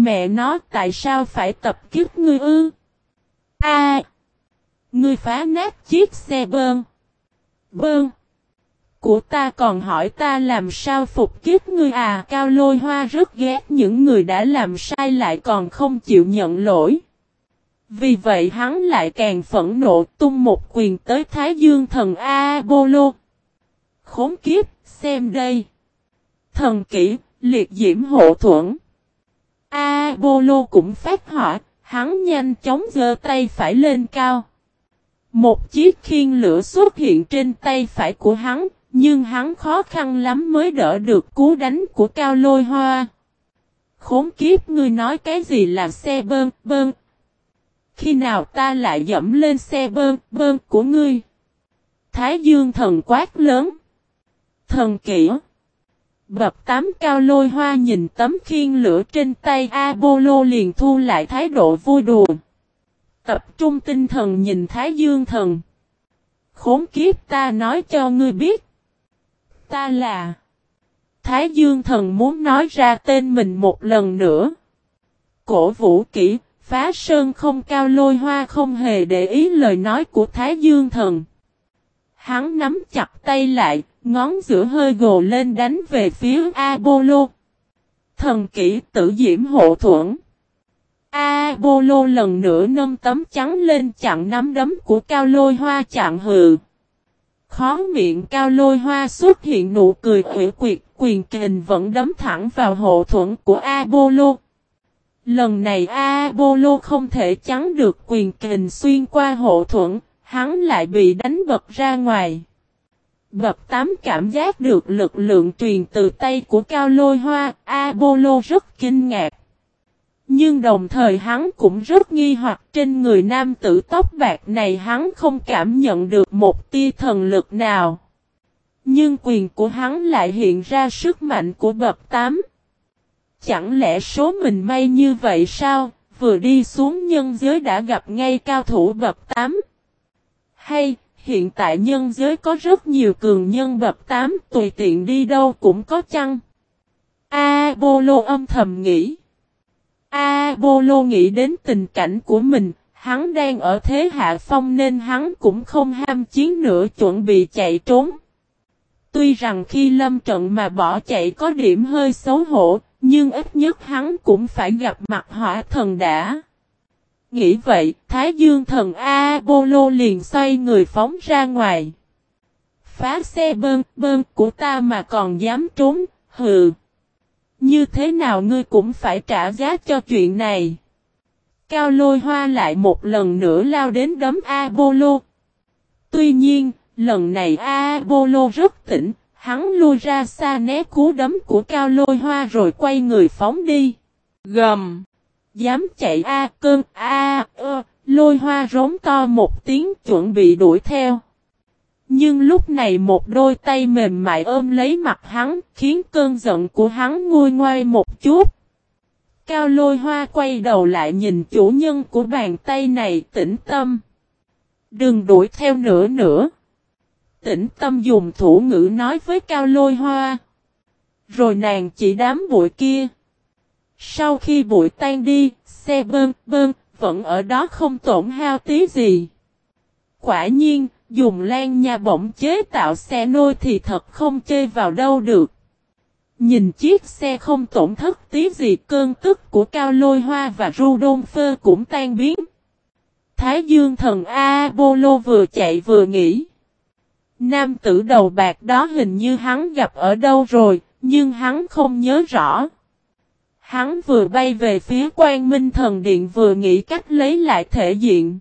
Mẹ nó tại sao phải tập kiếp ngươi ư? A. ngươi phá nát chiếc xe bơn. Bơn. Của ta còn hỏi ta làm sao phục kiếp ngươi à cao lôi hoa rất ghét những người đã làm sai lại còn không chịu nhận lỗi. Vì vậy hắn lại càng phẫn nộ tung một quyền tới Thái Dương thần A-bô-lô. Khốn kiếp, xem đây. Thần kỹ, liệt diễm hộ thuẫn. Apollo cũng phát hỏa, hắn nhanh chóng giơ tay phải lên cao. Một chiếc khiên lửa xuất hiện trên tay phải của hắn, nhưng hắn khó khăn lắm mới đỡ được cú đánh của cao lôi hoa. Khốn kiếp ngươi nói cái gì là xe bơm bơm? Khi nào ta lại dẫm lên xe bơm bơm của ngươi? Thái dương thần quát lớn. Thần kỹ. Bập tám cao lôi hoa nhìn tấm khiên lửa trên tay Apollo liền thu lại thái độ vui đùa. Tập trung tinh thần nhìn Thái Dương thần. Khốn kiếp ta nói cho ngươi biết. Ta là. Thái Dương thần muốn nói ra tên mình một lần nữa. Cổ vũ kỹ, phá sơn không cao lôi hoa không hề để ý lời nói của Thái Dương thần. Hắn nắm chặt tay lại, ngón giữa hơi gồ lên đánh về phía Apollo. Thần kỹ tử diễm hộ thuẫn. Apollo lần nữa nâng tấm trắng lên chặn nắm đấm của cao lôi hoa chặn hừ. Khó miệng cao lôi hoa xuất hiện nụ cười quỷ quyệt, quyền kình vẫn đấm thẳng vào hộ thuẫn của Apollo. Lần này Apollo không thể chắn được quyền kình xuyên qua hộ thuẫn, hắn lại bị đánh bật ra ngoài. Bập tám cảm giác được lực lượng truyền từ tay của cao lôi hoa, Apollo rất kinh ngạc. Nhưng đồng thời hắn cũng rất nghi hoặc trên người nam tử tóc bạc này hắn không cảm nhận được một tia thần lực nào. Nhưng quyền của hắn lại hiện ra sức mạnh của bậc tám. Chẳng lẽ số mình may như vậy sao, vừa đi xuống nhân giới đã gặp ngay cao thủ bậc tám? Hay, hiện tại nhân giới có rất nhiều cường nhân bậc tám tùy tiện đi đâu cũng có chăng? A Bô Lô âm thầm nghĩ. A Bô Lô nghĩ đến tình cảnh của mình, hắn đang ở thế hạ phong nên hắn cũng không ham chiến nữa chuẩn bị chạy trốn. Tuy rằng khi lâm trận mà bỏ chạy có điểm hơi xấu hổ, nhưng ít nhất hắn cũng phải gặp mặt hỏa thần đã. Nghĩ vậy, Thái Dương thần A Bô Lô liền xoay người phóng ra ngoài. Phá xe bơn bơn của ta mà còn dám trốn, hừ. Như thế nào ngươi cũng phải trả giá cho chuyện này. Cao lôi hoa lại một lần nữa lao đến đấm Apollo. Tuy nhiên, lần này Apollo rất tỉnh, hắn lui ra xa né cú đấm của cao lôi hoa rồi quay người phóng đi. Gầm! Dám chạy A cơn A ơ, lôi hoa rống to một tiếng chuẩn bị đuổi theo. Nhưng lúc này một đôi tay mềm mại ôm lấy mặt hắn, khiến cơn giận của hắn nguôi ngoai một chút. Cao lôi hoa quay đầu lại nhìn chủ nhân của bàn tay này tĩnh tâm. Đừng đuổi theo nữa nữa. Tĩnh tâm dùng thủ ngữ nói với cao lôi hoa. Rồi nàng chỉ đám bụi kia. Sau khi bụi tan đi, xe bơm bơm vẫn ở đó không tổn hao tí gì. Quả nhiên, Dùng lan nha bỗng chế tạo xe nôi thì thật không chơi vào đâu được. Nhìn chiếc xe không tổn thất tí gì cơn tức của Cao Lôi Hoa và Rudolfo cũng tan biến. Thái Dương thần Apollo vừa chạy vừa nghĩ. Nam tử đầu bạc đó hình như hắn gặp ở đâu rồi, nhưng hắn không nhớ rõ. Hắn vừa bay về phía quan minh thần điện vừa nghĩ cách lấy lại thể diện.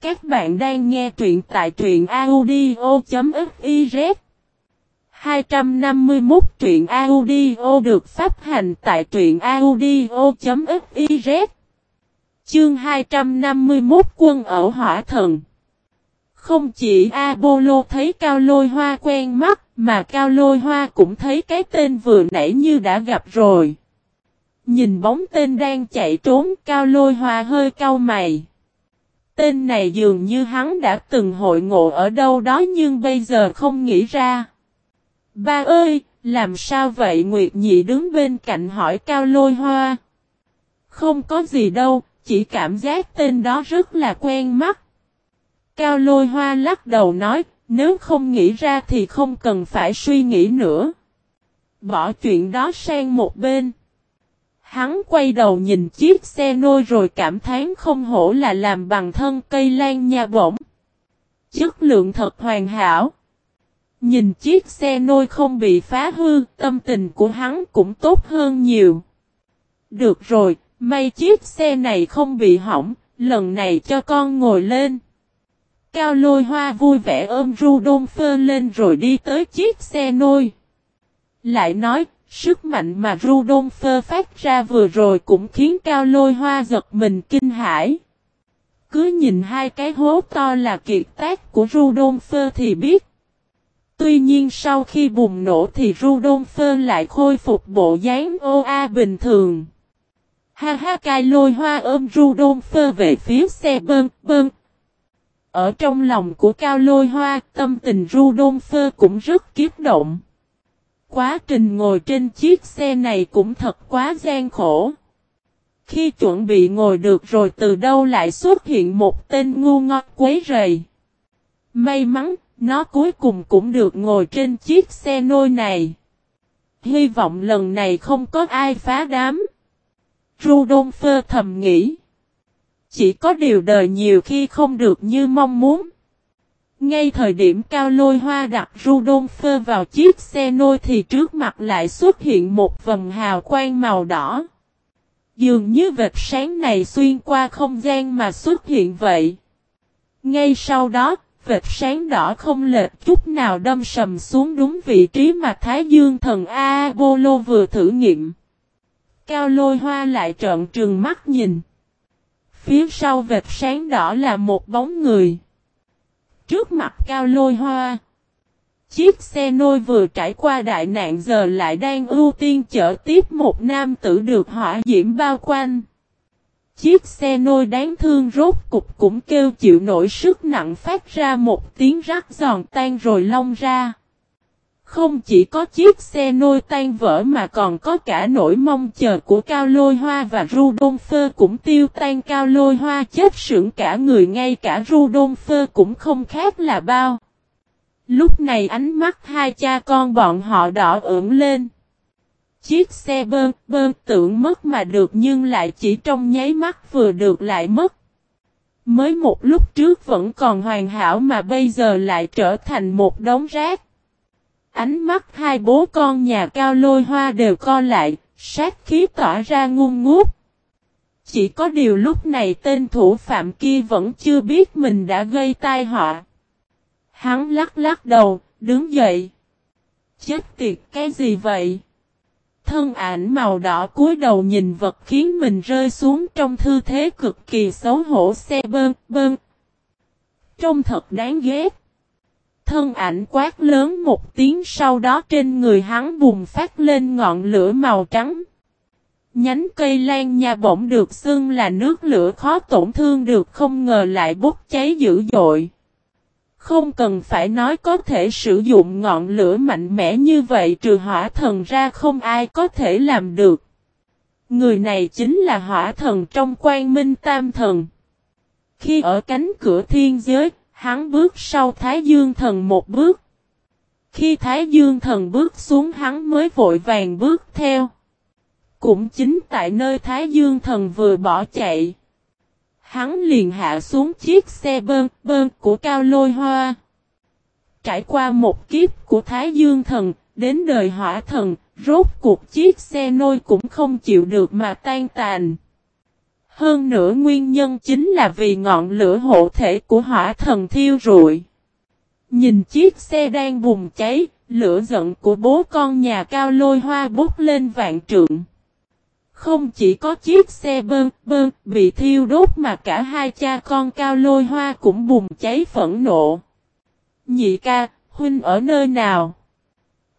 Các bạn đang nghe truyện tại truyện audio.fiz 251 truyện audio được phát hành tại truyện audio.fiz Chương 251 quân ở hỏa thần Không chỉ Apollo thấy cao lôi hoa quen mắt, mà cao lôi hoa cũng thấy cái tên vừa nãy như đã gặp rồi. Nhìn bóng tên đang chạy trốn cao lôi hoa hơi cau mày. Tên này dường như hắn đã từng hội ngộ ở đâu đó nhưng bây giờ không nghĩ ra. Ba ơi, làm sao vậy Nguyệt Nhị đứng bên cạnh hỏi Cao Lôi Hoa. Không có gì đâu, chỉ cảm giác tên đó rất là quen mắt. Cao lôi hoa lắc đầu nói, nếu không nghĩ ra thì không cần phải suy nghĩ nữa. Bỏ chuyện đó sang một bên. Hắn quay đầu nhìn chiếc xe nôi rồi cảm thán không hổ là làm bằng thân cây lan nha bổng. Chất lượng thật hoàn hảo. Nhìn chiếc xe nôi không bị phá hư, tâm tình của hắn cũng tốt hơn nhiều. Được rồi, may chiếc xe này không bị hỏng, lần này cho con ngồi lên. Cao lôi hoa vui vẻ ôm Rudolph lên rồi đi tới chiếc xe nôi. Lại nói, sức mạnh mà Rudolph phát ra vừa rồi cũng khiến cao lôi hoa giật mình kinh hãi. Cứ nhìn hai cái hố to là kiệt tác của Rudolph thì biết. Tuy nhiên sau khi bùng nổ thì Rudolph lại khôi phục bộ dáng OA bình thường. Ha ha cai lôi hoa ôm Rudolph về phía xe bơm bơm. Ở trong lòng của cao lôi hoa, tâm tình Rudolph cũng rất kiếp động. Quá trình ngồi trên chiếc xe này cũng thật quá gian khổ. Khi chuẩn bị ngồi được rồi từ đâu lại xuất hiện một tên ngu ngọt quấy rầy. May mắn, nó cuối cùng cũng được ngồi trên chiếc xe nôi này. Hy vọng lần này không có ai phá đám. Rudolph thầm nghĩ. Chỉ có điều đời nhiều khi không được như mong muốn. Ngay thời điểm cao lôi hoa đặt Rudolph vào chiếc xe nôi thì trước mặt lại xuất hiện một vầng hào quang màu đỏ. Dường như vệt sáng này xuyên qua không gian mà xuất hiện vậy. Ngay sau đó, vệt sáng đỏ không lệch chút nào đâm sầm xuống đúng vị trí mà Thái Dương thần Apollo vừa thử nghiệm. Cao lôi hoa lại trợn trừng mắt nhìn. Phía sau vệt sáng đỏ là một bóng người. Trước mặt cao lôi hoa. Chiếc xe nôi vừa trải qua đại nạn giờ lại đang ưu tiên chở tiếp một nam tử được hỏa diễm bao quanh. Chiếc xe nôi đáng thương rốt cục cũng kêu chịu nổi sức nặng phát ra một tiếng rắc giòn tan rồi long ra. Không chỉ có chiếc xe nôi tan vỡ mà còn có cả nỗi mong chờ của Cao Lôi Hoa và Rudolfo cũng tiêu tan Cao Lôi Hoa chết sững cả người, ngay cả Rudolfo cũng không khác là bao. Lúc này ánh mắt hai cha con bọn họ đỏ ửng lên. Chiếc xe bơm bơm tưởng mất mà được nhưng lại chỉ trong nháy mắt vừa được lại mất. Mới một lúc trước vẫn còn hoàn hảo mà bây giờ lại trở thành một đống rác. Ánh mắt hai bố con nhà cao lôi hoa đều co lại, sát khí tỏa ra ngung ngút. Chỉ có điều lúc này tên thủ phạm kia vẫn chưa biết mình đã gây tai họa. Hắn lắc lắc đầu, đứng dậy. Chết tiệt cái gì vậy? Thân ảnh màu đỏ cúi đầu nhìn vật khiến mình rơi xuống trong thư thế cực kỳ xấu hổ xe bơn bơn. Trông thật đáng ghét. Thân ảnh quát lớn một tiếng sau đó trên người hắn bùng phát lên ngọn lửa màu trắng. Nhánh cây lan nha bỗng được xưng là nước lửa khó tổn thương được không ngờ lại bốc cháy dữ dội. Không cần phải nói có thể sử dụng ngọn lửa mạnh mẽ như vậy trừ hỏa thần ra không ai có thể làm được. Người này chính là hỏa thần trong quan minh tam thần. Khi ở cánh cửa thiên giới, hắn bước sau Thái Dương thần một bước. Khi Thái Dương thần bước xuống hắn mới vội vàng bước theo. Cũng chính tại nơi Thái Dương thần vừa bỏ chạy. Hắn liền hạ xuống chiếc xe bơm bơm của Cao Lôi Hoa. Trải qua một kiếp của Thái Dương Thần, đến đời hỏa thần, rốt cuộc chiếc xe nôi cũng không chịu được mà tan tàn. Hơn nữa nguyên nhân chính là vì ngọn lửa hộ thể của hỏa thần thiêu rụi. Nhìn chiếc xe đang bùng cháy, lửa giận của bố con nhà cao lôi hoa bút lên vạn trượng. Không chỉ có chiếc xe bơn bơn bị thiêu đốt mà cả hai cha con cao lôi hoa cũng bùng cháy phẫn nộ. Nhị ca, huynh ở nơi nào?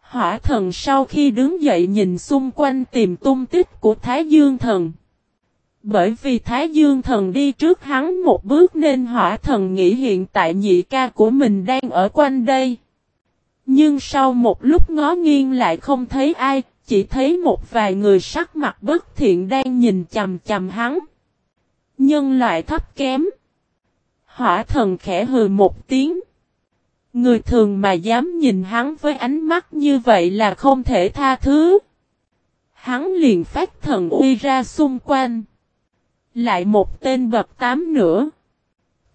Hỏa thần sau khi đứng dậy nhìn xung quanh tìm tung tích của Thái Dương thần. Bởi vì Thái Dương thần đi trước hắn một bước nên hỏa thần nghĩ hiện tại nhị ca của mình đang ở quanh đây. Nhưng sau một lúc ngó nghiêng lại không thấy ai, chỉ thấy một vài người sắc mặt bất thiện đang nhìn chầm chầm hắn. Nhân loại thấp kém. Hỏa thần khẽ hừ một tiếng. Người thường mà dám nhìn hắn với ánh mắt như vậy là không thể tha thứ. Hắn liền phát thần uy ra xung quanh. Lại một tên bậc tám nữa.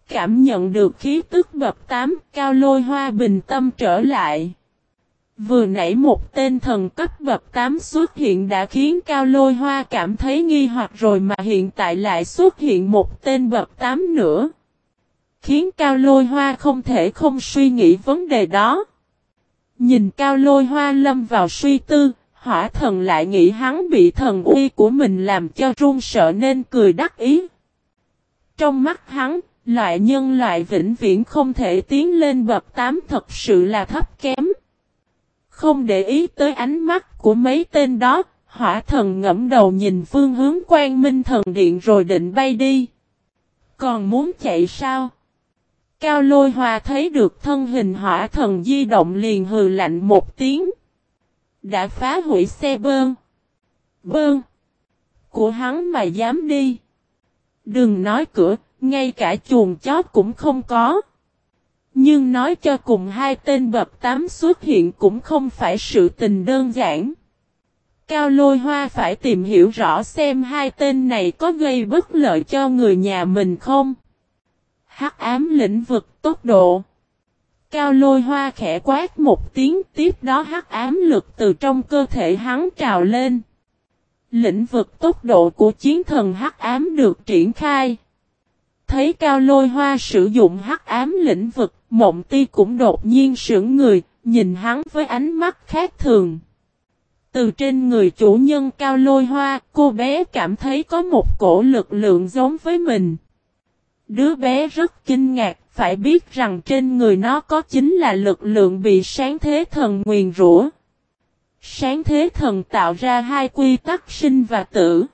Cảm nhận được khí tức bậc tám cao lôi hoa bình tâm trở lại. Vừa nãy một tên thần cấp bậc 8 xuất hiện đã khiến Cao Lôi Hoa cảm thấy nghi hoặc rồi mà hiện tại lại xuất hiện một tên bậc 8 nữa. Khiến Cao Lôi Hoa không thể không suy nghĩ vấn đề đó. Nhìn Cao Lôi Hoa lâm vào suy tư, hỏa thần lại nghĩ hắn bị thần uy của mình làm cho run sợ nên cười đắc ý. Trong mắt hắn, loại nhân loại vĩnh viễn không thể tiến lên bậc 8 thật sự là thấp kém. Không để ý tới ánh mắt của mấy tên đó, hỏa thần ngẫm đầu nhìn phương hướng quan minh thần điện rồi định bay đi. Còn muốn chạy sao? Cao lôi hòa thấy được thân hình hỏa thần di động liền hừ lạnh một tiếng. Đã phá hủy xe bơn. Bơn. Của hắn mà dám đi. Đừng nói cửa, ngay cả chuồng chó cũng không có. Nhưng nói cho cùng hai tên bập tám xuất hiện cũng không phải sự tình đơn giản. Cao lôi hoa phải tìm hiểu rõ xem hai tên này có gây bất lợi cho người nhà mình không. Hắc ám lĩnh vực tốc độ. Cao lôi hoa khẽ quát một tiếng tiếp đó hắc ám lực từ trong cơ thể hắn trào lên. Lĩnh vực tốc độ của chiến thần hắc ám được triển khai. Thấy cao lôi hoa sử dụng hắc ám lĩnh vực, mộng ti cũng đột nhiên sững người, nhìn hắn với ánh mắt khác thường. Từ trên người chủ nhân cao lôi hoa, cô bé cảm thấy có một cổ lực lượng giống với mình. Đứa bé rất kinh ngạc, phải biết rằng trên người nó có chính là lực lượng bị sáng thế thần nguyền rủa. Sáng thế thần tạo ra hai quy tắc sinh và tử.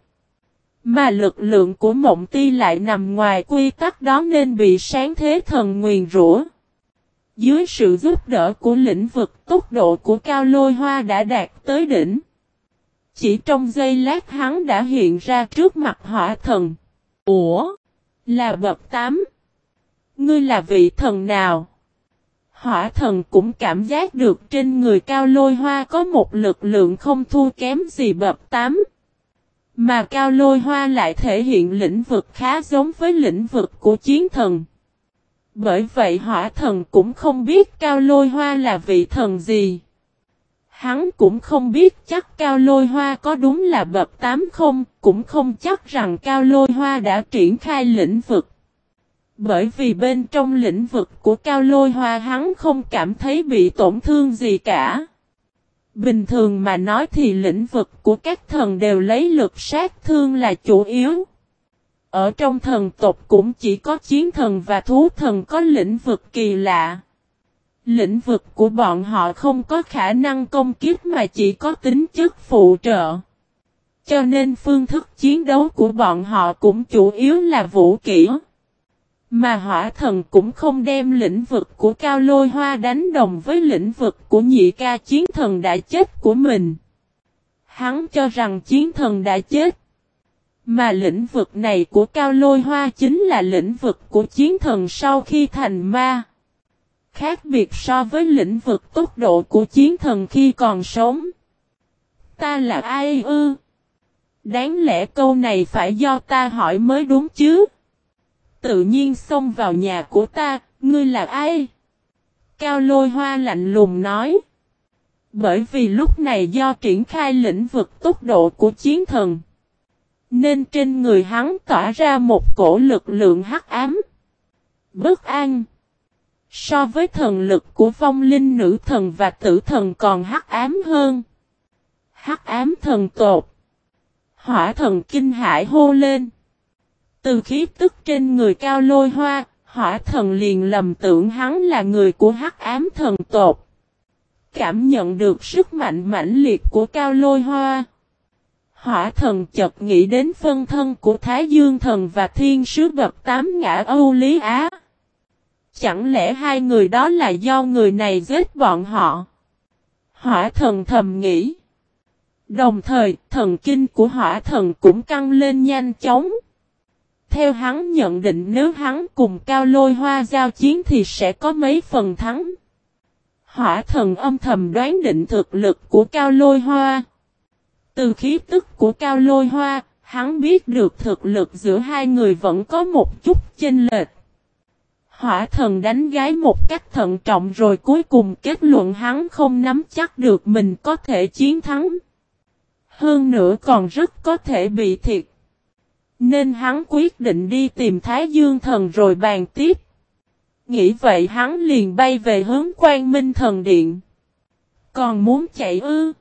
Mà lực lượng của mộng ti lại nằm ngoài quy tắc đó nên bị sáng thế thần nguyền rủa. Dưới sự giúp đỡ của lĩnh vực, tốc độ của cao lôi hoa đã đạt tới đỉnh. Chỉ trong giây lát hắn đã hiện ra trước mặt hỏa thần. Ủa? Là bậc 8. Ngươi là vị thần nào? Hỏa thần cũng cảm giác được trên người cao lôi hoa có một lực lượng không thua kém gì bập tám. Mà cao lôi hoa lại thể hiện lĩnh vực khá giống với lĩnh vực của chiến thần. Bởi vậy hỏa thần cũng không biết cao lôi hoa là vị thần gì. Hắn cũng không biết chắc cao lôi hoa có đúng là bậc tám không, cũng không chắc rằng cao lôi hoa đã triển khai lĩnh vực. Bởi vì bên trong lĩnh vực của cao lôi hoa hắn không cảm thấy bị tổn thương gì cả. Bình thường mà nói thì lĩnh vực của các thần đều lấy lực sát thương là chủ yếu. Ở trong thần tộc cũng chỉ có chiến thần và thú thần có lĩnh vực kỳ lạ. Lĩnh vực của bọn họ không có khả năng công kích mà chỉ có tính chất phụ trợ. Cho nên phương thức chiến đấu của bọn họ cũng chủ yếu là vũ kỹ. Mà hỏa thần cũng không đem lĩnh vực của cao lôi hoa đánh đồng với lĩnh vực của nhị ca chiến thần đã chết của mình. Hắn cho rằng chiến thần đã chết. Mà lĩnh vực này của cao lôi hoa chính là lĩnh vực của chiến thần sau khi thành ma. Khác biệt so với lĩnh vực tốc độ của chiến thần khi còn sống. Ta là ai ư? Đáng lẽ câu này phải do ta hỏi mới đúng chứ? Tự nhiên xông vào nhà của ta, ngươi là ai? Cao lôi hoa lạnh lùng nói. Bởi vì lúc này do triển khai lĩnh vực tốc độ của chiến thần. Nên trên người hắn tỏa ra một cổ lực lượng hắc ám. Bất an. So với thần lực của vong linh nữ thần và tử thần còn hắc ám hơn. Hắc ám thần tột. Hỏa thần kinh hải hô lên. Từ khí tức trên người cao lôi hoa, hỏa thần liền lầm tưởng hắn là người của hắc ám thần tột. Cảm nhận được sức mạnh mãnh liệt của cao lôi hoa. Hỏa thần chợt nghĩ đến phân thân của Thái Dương thần và thiên sứ bậc tám ngã Âu Lý Á. Chẳng lẽ hai người đó là do người này giết bọn họ? Hỏa thần thầm nghĩ. Đồng thời, thần kinh của hỏa thần cũng căng lên nhanh chóng. Theo hắn nhận định nếu hắn cùng cao lôi hoa giao chiến thì sẽ có mấy phần thắng. Hỏa thần âm thầm đoán định thực lực của cao lôi hoa. Từ khí tức của cao lôi hoa, hắn biết được thực lực giữa hai người vẫn có một chút chênh lệch. Hỏa thần đánh gái một cách thận trọng rồi cuối cùng kết luận hắn không nắm chắc được mình có thể chiến thắng. Hơn nữa còn rất có thể bị thiệt. Nên hắn quyết định đi tìm Thái Dương thần rồi bàn tiếp. Nghĩ vậy hắn liền bay về hướng quan minh thần điện. Còn muốn chạy ư?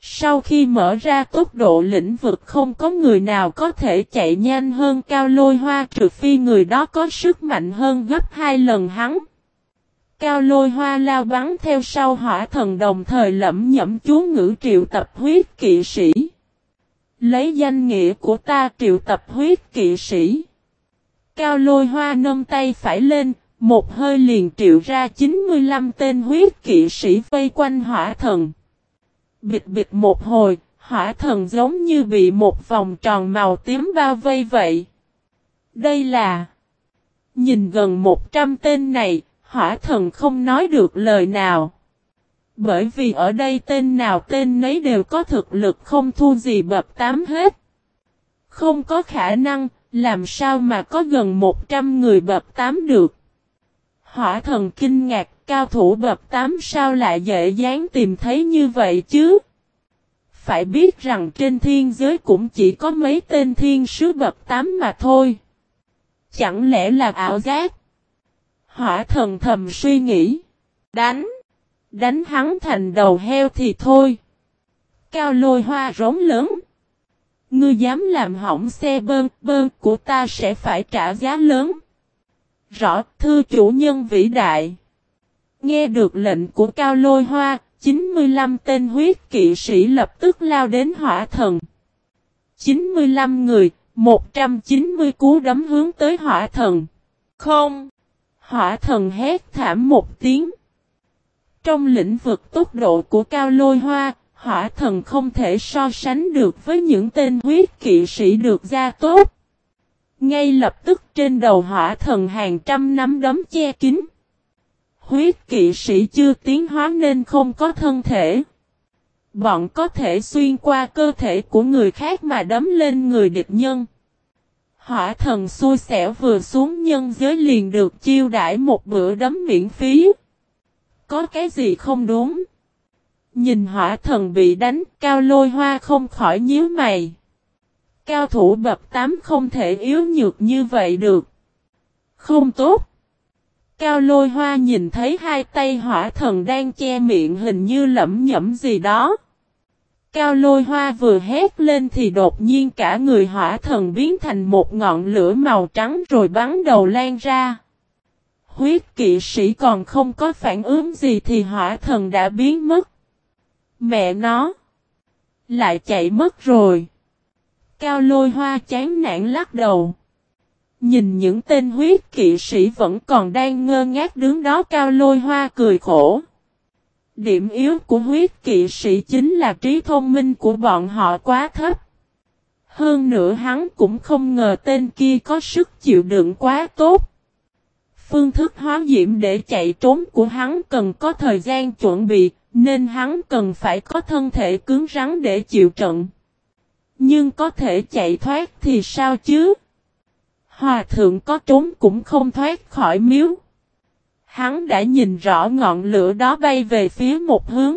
Sau khi mở ra tốc độ lĩnh vực không có người nào có thể chạy nhanh hơn cao lôi hoa trừ phi người đó có sức mạnh hơn gấp hai lần hắn. Cao lôi hoa lao bắn theo sau hỏa thần đồng thời lẩm nhẩm chú ngữ triệu tập huyết kỵ sĩ. Lấy danh nghĩa của ta triệu tập huyết kỵ sĩ. Cao lôi hoa nâng tay phải lên, một hơi liền triệu ra 95 tên huyết kỵ sĩ vây quanh hỏa thần. Bịt bịt một hồi, hỏa thần giống như bị một vòng tròn màu tím bao vây vậy. Đây là... Nhìn gần 100 tên này, hỏa thần không nói được lời nào. Bởi vì ở đây tên nào tên nấy đều có thực lực không thu gì bập tám hết. Không có khả năng, làm sao mà có gần 100 người bập tám được. Hỏa thần kinh ngạc, cao thủ bập tám sao lại dễ dàng tìm thấy như vậy chứ? Phải biết rằng trên thiên giới cũng chỉ có mấy tên thiên sứ bập tám mà thôi. Chẳng lẽ là ảo giác? Hỏa thần thầm suy nghĩ. Đánh! Đánh hắn thành đầu heo thì thôi. Cao lôi hoa rống lớn. Ngươi dám làm hỏng xe bơn bơn của ta sẽ phải trả giá lớn. Rõ thư chủ nhân vĩ đại. Nghe được lệnh của cao lôi hoa, 95 tên huyết kỵ sĩ lập tức lao đến hỏa thần. 95 người, 190 cú đấm hướng tới hỏa thần. Không! Hỏa thần hét thảm một tiếng. Trong lĩnh vực tốc độ của cao lôi hoa, hỏa thần không thể so sánh được với những tên huyết kỵ sĩ được ra tốt. Ngay lập tức trên đầu hỏa thần hàng trăm nắm đấm che kín. Huyết kỵ sĩ chưa tiến hóa nên không có thân thể. Bọn có thể xuyên qua cơ thể của người khác mà đấm lên người địch nhân. Hỏa thần xui xẻo vừa xuống nhân giới liền được chiêu đãi một bữa đấm miễn phí. Có cái gì không đúng? Nhìn hỏa thần bị đánh, cao lôi hoa không khỏi nhíu mày. Cao thủ bập tám không thể yếu nhược như vậy được. Không tốt. Cao lôi hoa nhìn thấy hai tay hỏa thần đang che miệng hình như lẩm nhẩm gì đó. Cao lôi hoa vừa hét lên thì đột nhiên cả người hỏa thần biến thành một ngọn lửa màu trắng rồi bắn đầu lan ra. Huyết kỵ sĩ còn không có phản ứng gì thì hỏa thần đã biến mất. Mẹ nó! Lại chạy mất rồi. Cao lôi hoa chán nản lắc đầu. Nhìn những tên huyết kỵ sĩ vẫn còn đang ngơ ngác đứng đó, cao lôi hoa cười khổ. Điểm yếu của huyết kỵ sĩ chính là trí thông minh của bọn họ quá thấp. Hơn nữa hắn cũng không ngờ tên kia có sức chịu đựng quá tốt. Phương thức hóa diễm để chạy trốn của hắn cần có thời gian chuẩn bị, nên hắn cần phải có thân thể cứng rắn để chịu trận. Nhưng có thể chạy thoát thì sao chứ? Hòa thượng có trốn cũng không thoát khỏi miếu. Hắn đã nhìn rõ ngọn lửa đó bay về phía một hướng.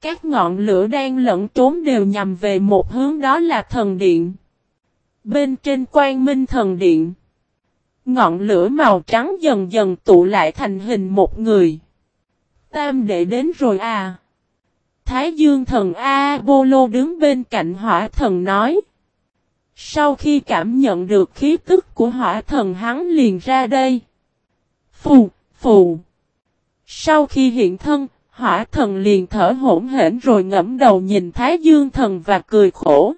Các ngọn lửa đang lẫn trốn đều nhằm về một hướng đó là thần điện. Bên trên quan minh thần điện. Ngọn lửa màu trắng dần dần tụ lại thành hình một người. Tam đệ đến rồi à. Thái dương thần A-bô-lô đứng bên cạnh hỏa thần nói. Sau khi cảm nhận được khí tức của hỏa thần hắn liền ra đây. Phù, phù. Sau khi hiện thân, hỏa thần liền thở hổn hển rồi ngẫm đầu nhìn Thái Dương thần và cười khổ.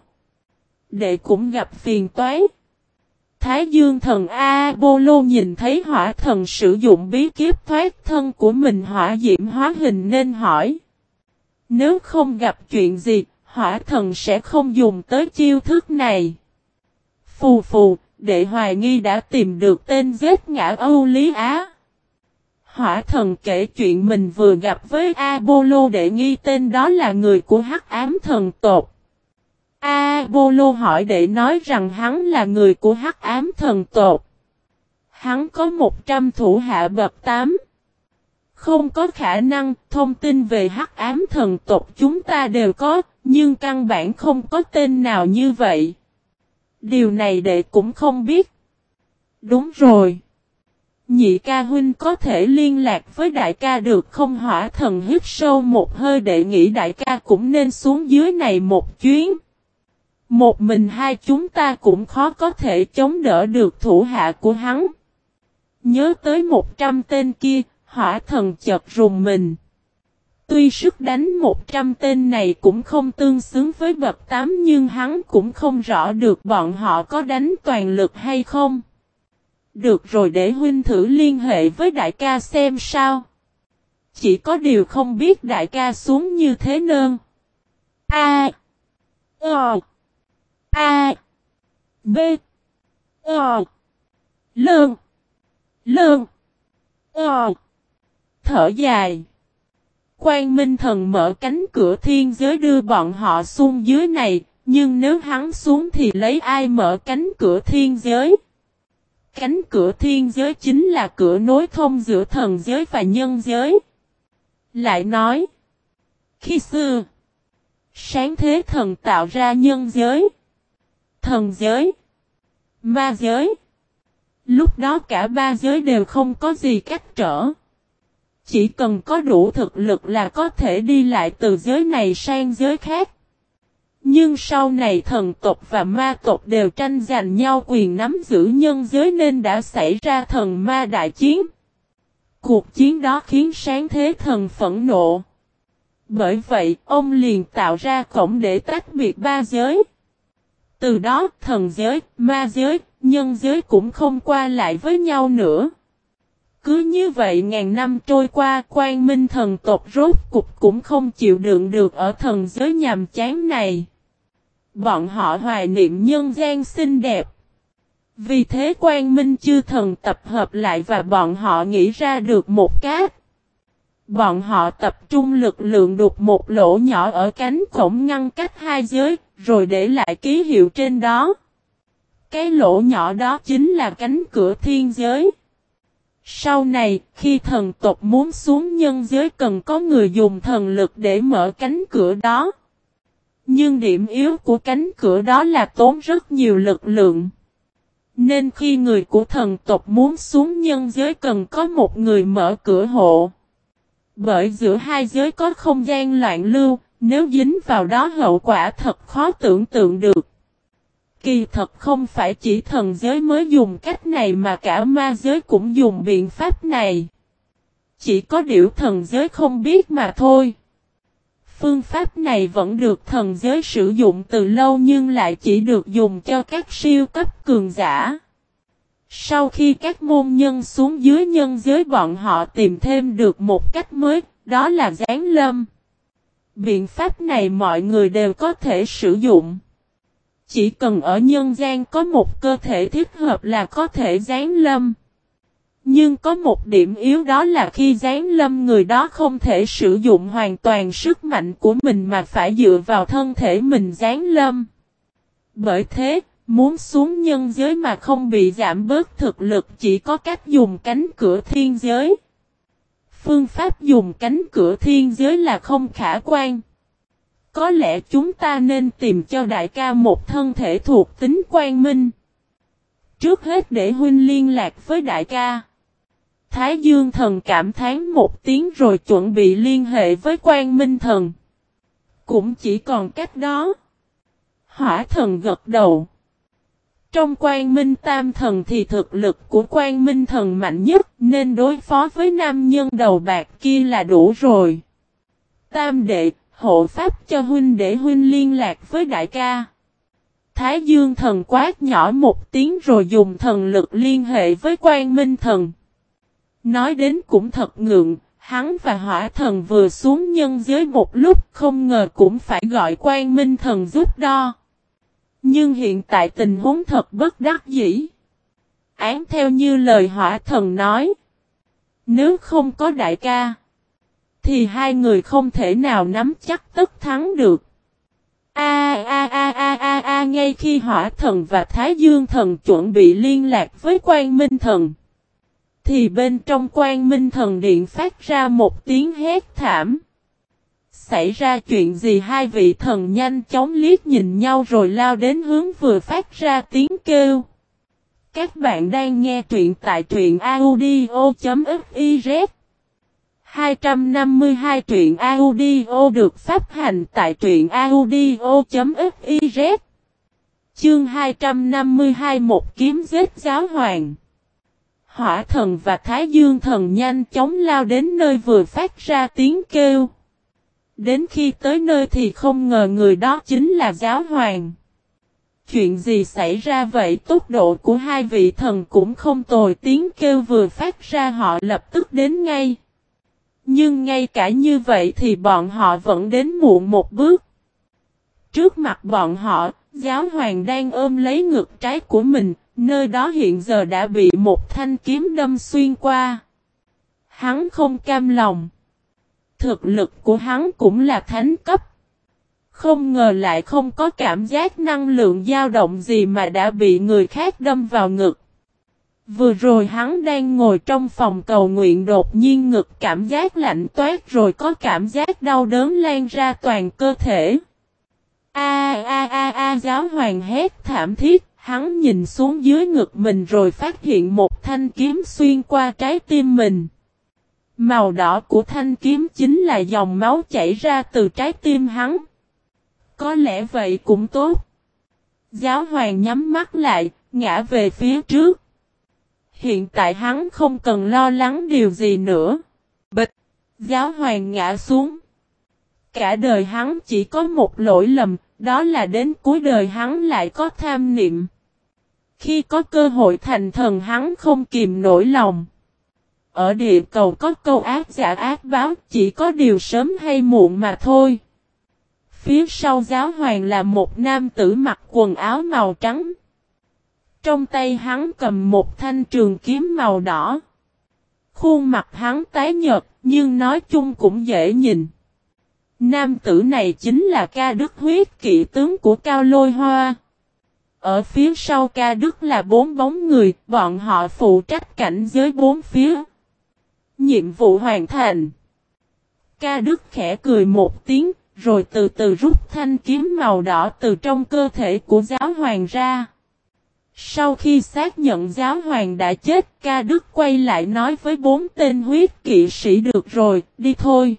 Đệ cũng gặp phiền toái. Thái Dương thần Apollo nhìn thấy hỏa thần sử dụng bí kiếp thoát thân của mình hỏa diễm hóa hình nên hỏi. Nếu không gặp chuyện gì, hỏa thần sẽ không dùng tới chiêu thức này. Phù phù, đệ hoài nghi đã tìm được tên giết ngã Âu Lý Á. Hỏa thần kể chuyện mình vừa gặp với Apollo để nghi tên đó là người của hắc ám thần tộc. Apollo hỏi để nói rằng hắn là người của hắc ám thần tộc. Hắn có 100 thủ hạ bậc 8. Không có khả năng, thông tin về hắc ám thần tộc chúng ta đều có, nhưng căn bản không có tên nào như vậy. Điều này đệ cũng không biết. Đúng rồi. Nhị ca huynh có thể liên lạc với đại ca được không hỏa thần hít sâu một hơi để nghĩ đại ca cũng nên xuống dưới này một chuyến. Một mình hai chúng ta cũng khó có thể chống đỡ được thủ hạ của hắn. Nhớ tới một trăm tên kia, hỏa thần chợt rùng mình. Tuy sức đánh 100 tên này cũng không tương xứng với bậc 8 nhưng hắn cũng không rõ được bọn họ có đánh toàn lực hay không. Được rồi để huynh thử liên hệ với đại ca xem sao. Chỉ có điều không biết đại ca xuống như thế nơn. A. Ờ. A. B. O. Lương. Lương. O. Thở dài. Quan Minh Thần mở cánh cửa thiên giới đưa bọn họ xuống dưới này, nhưng nếu hắn xuống thì lấy ai mở cánh cửa thiên giới? Cánh cửa thiên giới chính là cửa nối thông giữa thần giới và nhân giới. Lại nói, khi xưa, sáng thế thần tạo ra nhân giới, thần giới, ma giới. Lúc đó cả ba giới đều không có gì cách trở. Chỉ cần có đủ thực lực là có thể đi lại từ giới này sang giới khác. Nhưng sau này thần tộc và ma tộc đều tranh giành nhau quyền nắm giữ nhân giới nên đã xảy ra thần ma đại chiến. Cuộc chiến đó khiến sáng thế thần phẫn nộ. Bởi vậy, ông liền tạo ra cổng để tách biệt ba giới. Từ đó, thần giới, ma giới, nhân giới cũng không qua lại với nhau nữa. Cứ như vậy ngàn năm trôi qua, quan minh thần tộc rốt cục cũng không chịu đựng được ở thần giới nhàm chán này. Bọn họ hoài niệm nhân gian xinh đẹp. Vì thế quan minh chư thần tập hợp lại và bọn họ nghĩ ra được một cách. Bọn họ tập trung lực lượng đục một lỗ nhỏ ở cánh cổng ngăn cách hai giới, rồi để lại ký hiệu trên đó. Cái lỗ nhỏ đó chính là cánh cửa thiên giới. Sau này, khi thần tộc muốn xuống nhân giới cần có người dùng thần lực để mở cánh cửa đó. Nhưng điểm yếu của cánh cửa đó là tốn rất nhiều lực lượng. Nên khi người của thần tộc muốn xuống nhân giới cần có một người mở cửa hộ. Bởi giữa hai giới có không gian loạn lưu, nếu dính vào đó hậu quả thật khó tưởng tượng được. Kỳ thật không phải chỉ thần giới mới dùng cách này mà cả ma giới cũng dùng biện pháp này. Chỉ có điểu thần giới không biết mà thôi. Phương pháp này vẫn được thần giới sử dụng từ lâu nhưng lại chỉ được dùng cho các siêu cấp cường giả. Sau khi các môn nhân xuống dưới nhân giới bọn họ tìm thêm được một cách mới, đó là gián lâm. Biện pháp này mọi người đều có thể sử dụng. Chỉ cần ở nhân gian có một cơ thể thích hợp là có thể gián lâm. Nhưng có một điểm yếu đó là khi gián lâm người đó không thể sử dụng hoàn toàn sức mạnh của mình mà phải dựa vào thân thể mình gián lâm. Bởi thế, muốn xuống nhân giới mà không bị giảm bớt thực lực chỉ có cách dùng cánh cửa thiên giới. Phương pháp dùng cánh cửa thiên giới là không khả quan. Có lẽ chúng ta nên tìm cho đại ca một thân thể thuộc tính quan minh. Trước hết để huynh liên lạc với đại ca. Thái Dương thần cảm thán một tiếng rồi chuẩn bị liên hệ với quan minh thần. Cũng chỉ còn cách đó. Hỏa thần gật đầu. Trong quan minh tam thần thì thực lực của quan minh thần mạnh nhất nên đối phó với nam nhân đầu bạc kia là đủ rồi. Tam đệ, hộ pháp cho huynh để huynh liên lạc với đại ca. Thái Dương thần quát nhỏ một tiếng rồi dùng thần lực liên hệ với quan minh thần. Nói đến cũng thật ngượng, Hắn và hỏa thần vừa xuống nhân giới một lúc không ngờ cũng phải gọi quan minh thần giúp đo. Nhưng hiện tại tình huống thật bất đắc dĩ. Án theo như lời hỏa thần nói. Nếu không có đại ca. Thì hai người không thể nào nắm chắc tất thắng được. A a a a a a, ngay khi hỏa thần và thái dương thần chuẩn bị liên lạc với quan minh thần. Thì bên trong quan minh thần điện phát ra một tiếng hét thảm. Xảy ra chuyện gì hai vị thần nhanh chóng liếc nhìn nhau rồi lao đến hướng vừa phát ra tiếng kêu. Các bạn đang nghe truyện tại truyện audio.fiz 252 truyện audio được phát hành tại truyện audio.fiz Chương 252 một kiếm giết giáo hoàng Hỏa thần và Thái Dương thần nhanh chóng lao đến nơi vừa phát ra tiếng kêu. Đến khi tới nơi thì không ngờ người đó chính là giáo hoàng. Chuyện gì xảy ra vậy tốc độ của hai vị thần cũng không tồi tiếng kêu vừa phát ra họ lập tức đến ngay. Nhưng ngay cả như vậy thì bọn họ vẫn đến muộn một bước. Trước mặt bọn họ, giáo hoàng đang ôm lấy ngực trái của mình, nơi đó hiện giờ đã bị một thanh kiếm đâm xuyên qua. Hắn không cam lòng. Thực lực của hắn cũng là thánh cấp. Không ngờ lại không có cảm giác năng lượng dao động gì mà đã bị người khác đâm vào ngực. Vừa rồi hắn đang ngồi trong phòng cầu nguyện đột nhiên ngực cảm giác lạnh toát rồi có cảm giác đau đớn lan ra toàn cơ thể. A a a a giáo hoàng hét thảm thiết, hắn nhìn xuống dưới ngực mình rồi phát hiện một thanh kiếm xuyên qua trái tim mình. Màu đỏ của thanh kiếm chính là dòng máu chảy ra từ trái tim hắn. Có lẽ vậy cũng tốt. Giáo hoàng nhắm mắt lại, ngã về phía trước. Hiện tại hắn không cần lo lắng điều gì nữa. Bịch! Giáo hoàng ngã xuống. Cả đời hắn chỉ có một lỗi lầm, đó là đến cuối đời hắn lại có tham niệm. Khi có cơ hội thành thần hắn không kìm nổi lòng. Ở địa cầu có câu ác giả ác báo chỉ có điều sớm hay muộn mà thôi. Phía sau giáo hoàng là một nam tử mặc quần áo màu trắng. Trong tay hắn cầm một thanh trường kiếm màu đỏ. Khuôn mặt hắn tái nhợt nhưng nói chung cũng dễ nhìn. Nam tử này chính là ca đức huyết kỵ tướng của Cao Lôi Hoa. Ở phía sau ca đức là bốn bóng người, bọn họ phụ trách cảnh giới bốn phía. Nhiệm vụ hoàn thành. Ca đức khẽ cười một tiếng, rồi từ từ rút thanh kiếm màu đỏ từ trong cơ thể của giáo hoàng ra. Sau khi xác nhận giáo hoàng đã chết, ca đức quay lại nói với bốn tên huyết kỵ sĩ được rồi, đi thôi.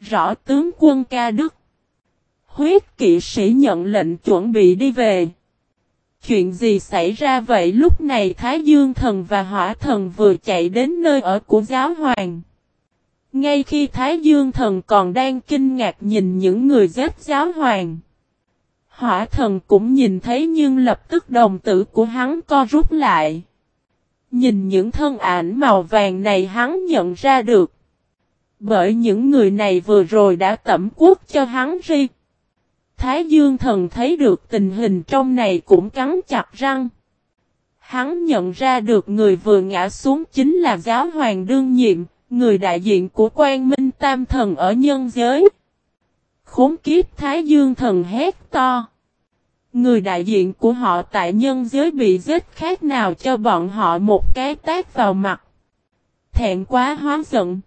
Rõ tướng quân ca đức. Huyết kỵ sĩ nhận lệnh chuẩn bị đi về. Chuyện gì xảy ra vậy lúc này Thái Dương thần và Hỏa thần vừa chạy đến nơi ở của giáo hoàng. Ngay khi Thái Dương thần còn đang kinh ngạc nhìn những người giết giáo hoàng. Hỏa thần cũng nhìn thấy nhưng lập tức đồng tử của hắn co rút lại. Nhìn những thân ảnh màu vàng này hắn nhận ra được. Bởi những người này vừa rồi đã tẩm quốc cho hắn ri. Thái Dương thần thấy được tình hình trong này cũng cắn chặt răng. Hắn nhận ra được người vừa ngã xuống chính là giáo hoàng đương nhiệm, người đại diện của quan minh tam thần ở nhân giới. Khốn kiếp Thái Dương thần hét to. Người đại diện của họ tại nhân giới bị giết khác nào cho bọn họ một cái tát vào mặt. Thẹn quá hóa giận.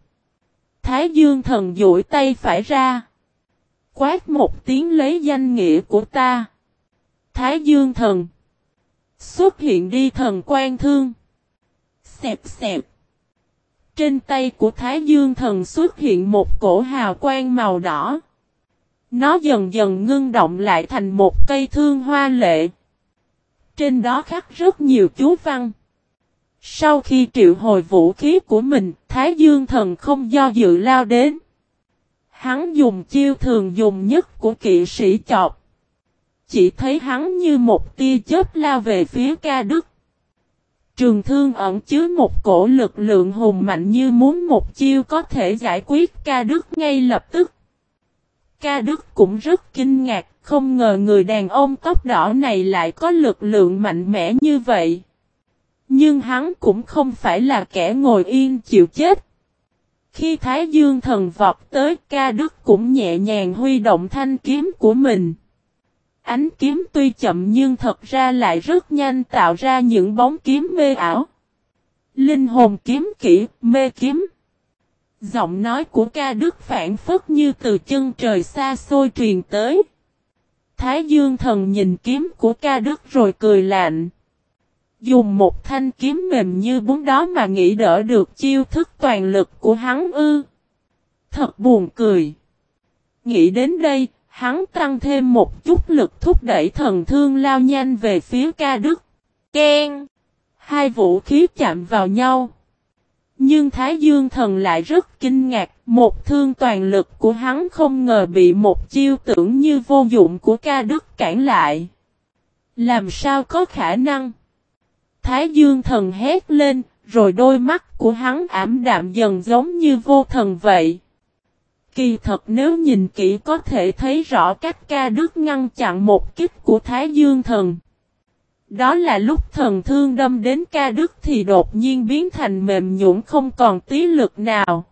Thái Dương thần duỗi tay phải ra. Quát một tiếng lấy danh nghĩa của ta. Thái Dương thần. Xuất hiện đi thần quan thương. Xẹp xẹp. Trên tay của Thái Dương thần xuất hiện một cổ hào quang màu đỏ. Nó dần dần ngưng động lại thành một cây thương hoa lệ. Trên đó khắc rất nhiều chú văn. Sau khi triệu hồi vũ khí của mình, Thái Dương thần không do dự lao đến. Hắn dùng chiêu thường dùng nhất của kỵ sĩ chọc. Chỉ thấy hắn như một tia chớp lao về phía ca đức. trường thương ẩn chứa một cổ lực lượng hùng mạnh như muốn một chiêu có thể giải quyết ca đức ngay lập tức. Ca đức cũng rất kinh ngạc, không ngờ người đàn ông tóc đỏ này lại có lực lượng mạnh mẽ như vậy. Nhưng hắn cũng không phải là kẻ ngồi yên chịu chết. Khi Thái Dương thần vọt tới ca đức cũng nhẹ nhàng huy động thanh kiếm của mình. Ánh kiếm tuy chậm nhưng thật ra lại rất nhanh tạo ra những bóng kiếm mê ảo. Linh hồn kiếm kỹ, mê kiếm. Giọng nói của ca đức phản phất như từ chân trời xa xôi truyền tới. Thái Dương thần nhìn kiếm của ca đức rồi cười lạnh. Dùng một thanh kiếm mềm như bún đó mà nghĩ đỡ được chiêu thức toàn lực của hắn ư. Thật buồn cười. Nghĩ đến đây, hắn tăng thêm một chút lực thúc đẩy thần thương lao nhanh về phía ca đức. Ken! Hai vũ khí chạm vào nhau. Nhưng Thái Dương thần lại rất kinh ngạc, một thương toàn lực của hắn không ngờ bị một chiêu tưởng như vô dụng của ca đức cản lại. Làm sao có khả năng? Thái Dương thần hét lên, rồi đôi mắt của hắn ảm đạm dần giống như vô thần vậy. Kỳ thật nếu nhìn kỹ có thể thấy rõ cách ca đức ngăn chặn một kích của Thái Dương thần. Đó là lúc thần thương đâm đến ca đức thì đột nhiên biến thành mềm nhũn không còn tí lực nào.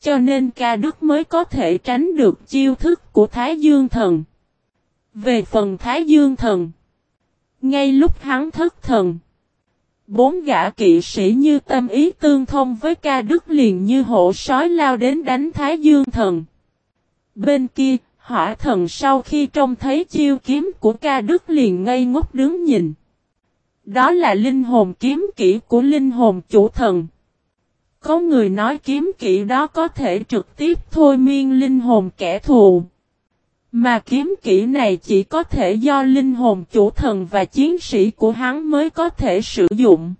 Cho nên ca đức mới có thể tránh được chiêu thức của Thái Dương thần. Về phần Thái Dương thần. Ngay lúc hắn thất thần. Bốn gã kỵ sĩ như tâm ý tương thông với ca đức liền như hổ sói lao đến đánh Thái Dương thần. Bên kia, hỏa thần sau khi trông thấy chiêu kiếm của ca đức liền ngây ngốc đứng nhìn. Đó là linh hồn kiếm kỹ của linh hồn chủ thần. Có người nói kiếm kỹ đó có thể trực tiếp thôi miên linh hồn kẻ thù. Mà kiếm kỹ này chỉ có thể do linh hồn chủ thần và chiến sĩ của hắn mới có thể sử dụng.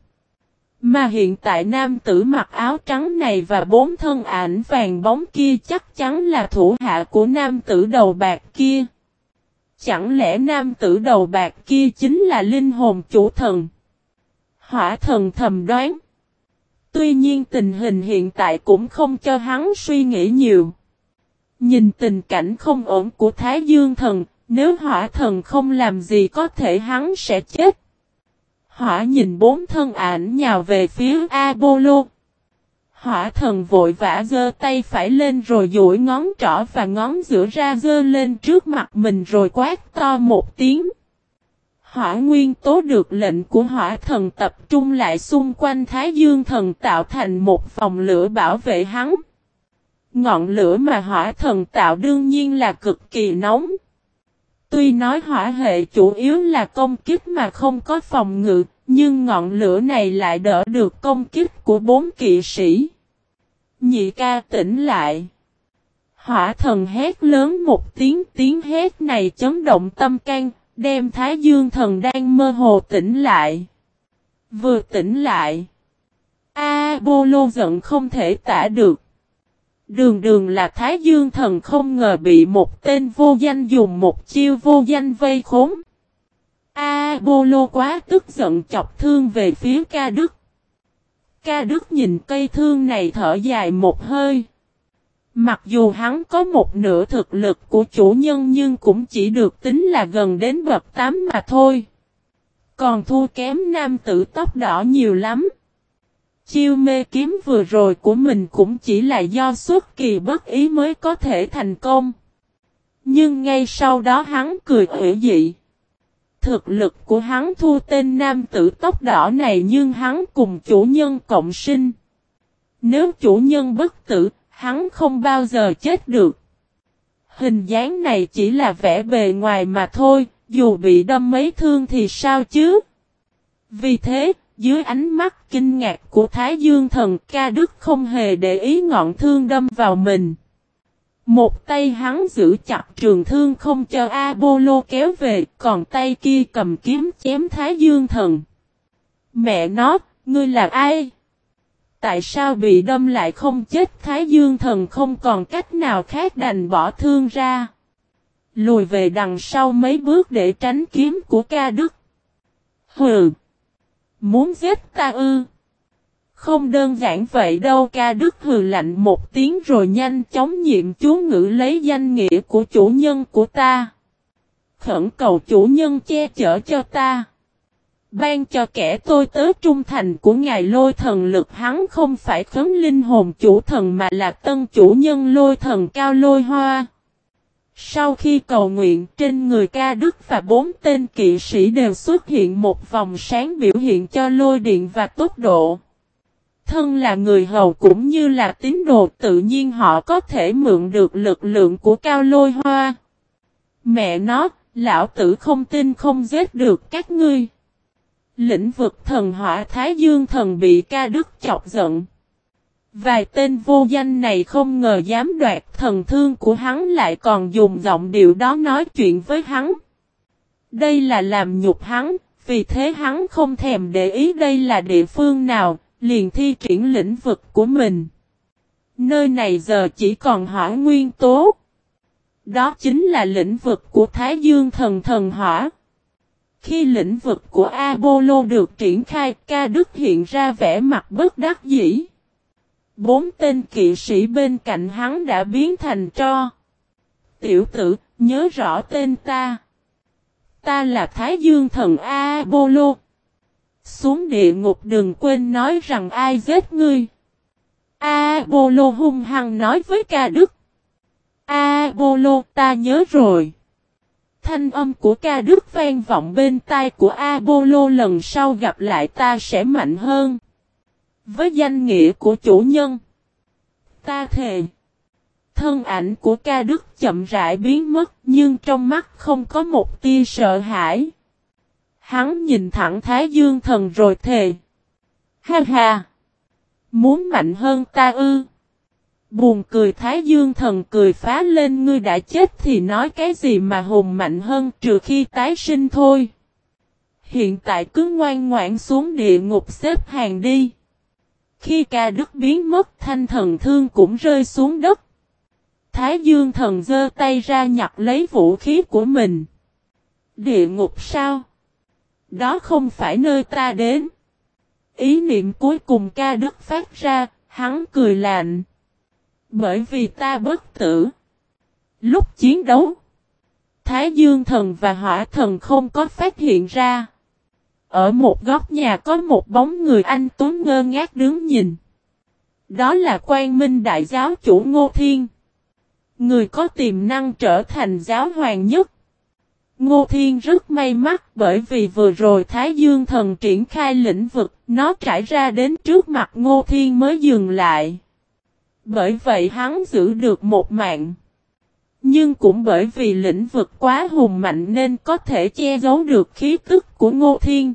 Mà hiện tại nam tử mặc áo trắng này và bốn thân ảnh vàng bóng kia chắc chắn là thủ hạ của nam tử đầu bạc kia. Chẳng lẽ nam tử đầu bạc kia chính là linh hồn chủ thần? Hỏa thần thầm đoán. Tuy nhiên tình hình hiện tại cũng không cho hắn suy nghĩ nhiều. Nhìn tình cảnh không ổn của Thái Dương thần, nếu hỏa thần không làm gì có thể hắn sẽ chết. Hỏa nhìn bốn thân ảnh nhào về phía Apollo. Hỏa thần vội vã giơ tay phải lên rồi duỗi ngón trỏ và ngón giữa ra giơ lên trước mặt mình rồi quát to một tiếng. Hỏa nguyên tố được lệnh của hỏa thần tập trung lại xung quanh Thái Dương thần tạo thành một vòng lửa bảo vệ hắn. Ngọn lửa mà hỏa thần tạo đương nhiên là cực kỳ nóng. Tuy nói hỏa hệ chủ yếu là công kích mà không có phòng ngự, nhưng ngọn lửa này lại đỡ được công kích của bốn kỵ sĩ. Nhị ca tỉnh lại. Hỏa thần hét lớn một tiếng tiếng hét này chấn động tâm can, đem Thái Dương thần đang mơ hồ tỉnh lại. Vừa tỉnh lại. A Bô Lô giận không thể tả được. Đường đường là Thái Dương thần không ngờ bị một tên vô danh dùng một chiêu vô danh vây khốn. A Bô Lô quá tức giận chọc thương về phía ca đức. Ca đức nhìn cây thương này thở dài một hơi. Mặc dù hắn có một nửa thực lực của chủ nhân nhưng cũng chỉ được tính là gần đến bậc 8 mà thôi. Còn thua kém nam tử tóc đỏ nhiều lắm. Chiêu mê kiếm vừa rồi của mình cũng chỉ là do xuất kỳ bất ý mới có thể thành công. Nhưng ngay sau đó hắn cười ủy dị. Thực lực của hắn thua tên nam tử tóc đỏ này nhưng hắn cùng chủ nhân cộng sinh. Nếu chủ nhân bất tử, hắn không bao giờ chết được. Hình dáng này chỉ là vẻ bề ngoài mà thôi, dù bị đâm mấy thương thì sao chứ? Vì thế, dưới ánh mắt kinh ngạc của Thái Dương thần ca đức không hề để ý ngọn thương đâm vào mình. Một tay hắn giữ chặt trường thương không cho Apollo kéo về, còn tay kia cầm kiếm chém Thái Dương thần. Mẹ nó, ngươi là ai? Tại sao bị đâm lại không chết Thái Dương thần không còn cách nào khác đành bỏ thương ra. Lùi về đằng sau mấy bước để tránh kiếm của ca đức. Hừ! Muốn giết ta ư? Không đơn giản vậy đâu, ca đức hừ lạnh một tiếng rồi nhanh chóng nhiệm chú ngữ lấy danh nghĩa của chủ nhân của ta. Khẩn cầu chủ nhân che chở cho ta. Ban cho kẻ tôi tớ trung thành của ngài lôi thần lực hắn không phải khấn linh hồn chủ thần mà là tân chủ nhân lôi thần cao lôi hoa. Sau khi cầu nguyện trên người ca đức và bốn tên kỵ sĩ đều xuất hiện một vòng sáng biểu hiện cho lôi điện và tốc độ. Thân là người hầu cũng như là tín đồ tự nhiên họ có thể mượn được lực lượng của cao lôi hoa. Mẹ nó, lão tử không tin không giết được các ngươi. Lĩnh vực thần hỏa Thái Dương thần bị ca đức chọc giận. Vài tên vô danh này không ngờ dám đoạt thần thương của hắn lại còn dùng giọng điệu đó nói chuyện với hắn. Đây là làm nhục hắn, vì thế hắn không thèm để ý đây là địa phương nào, liền thi triển lĩnh vực của mình. Nơi này giờ chỉ còn hỏa nguyên tố. Đó chính là lĩnh vực của Thái Dương thần thần hỏa. Khi lĩnh vực của Apollo được triển khai, ca đức hiện ra vẻ mặt bất đắc dĩ. Bốn tên kỵ sĩ bên cạnh hắn đã biến thành tro. Tiểu tử, nhớ rõ tên ta. Ta là Thái Dương thần Apollo. Xuống địa ngục đừng quên nói rằng ai giết ngươi. Apollo hung hăng nói với ca đức. Apollo ta nhớ rồi. Thanh âm của ca đức vang vọng bên tai của Apollo lần sau gặp lại ta sẽ mạnh hơn. Với danh nghĩa của chủ nhân. Ta thề. Thân ảnh của ca đức chậm rãi biến mất, nhưng trong mắt không có một tia sợ hãi. Hắn nhìn thẳng Thái Dương thần rồi thề. Ha ha! Muốn mạnh hơn ta ư? Buồn cười Thái Dương thần cười phá lên, ngươi đã chết thì nói cái gì mà hùng mạnh hơn, trừ khi tái sinh thôi. Hiện tại cứ ngoan ngoãn xuống địa ngục xếp hàng đi. Khi ca đức biến mất thanh thần thương cũng rơi xuống đất. Thái Dương thần giơ tay ra nhặt lấy vũ khí của mình. Địa ngục sao? Đó không phải nơi ta đến. Ý niệm cuối cùng ca đức phát ra, hắn cười lạnh. Bởi vì ta bất tử. Lúc chiến đấu, Thái Dương thần và Hỏa thần không có phát hiện ra. Ở một góc nhà có một bóng người anh Tuấn ngơ ngác đứng nhìn. Đó là quan minh đại giáo chủ Ngô Thiên. Người có tiềm năng trở thành giáo hoàng nhất. Ngô Thiên rất may mắn bởi vì vừa rồi Thái Dương thần triển khai lĩnh vực, nó trải ra đến trước mặt Ngô Thiên mới dừng lại. Bởi vậy hắn giữ được một mạng. Nhưng cũng bởi vì lĩnh vực quá hùng mạnh nên có thể che giấu được khí tức của Ngô Thiên.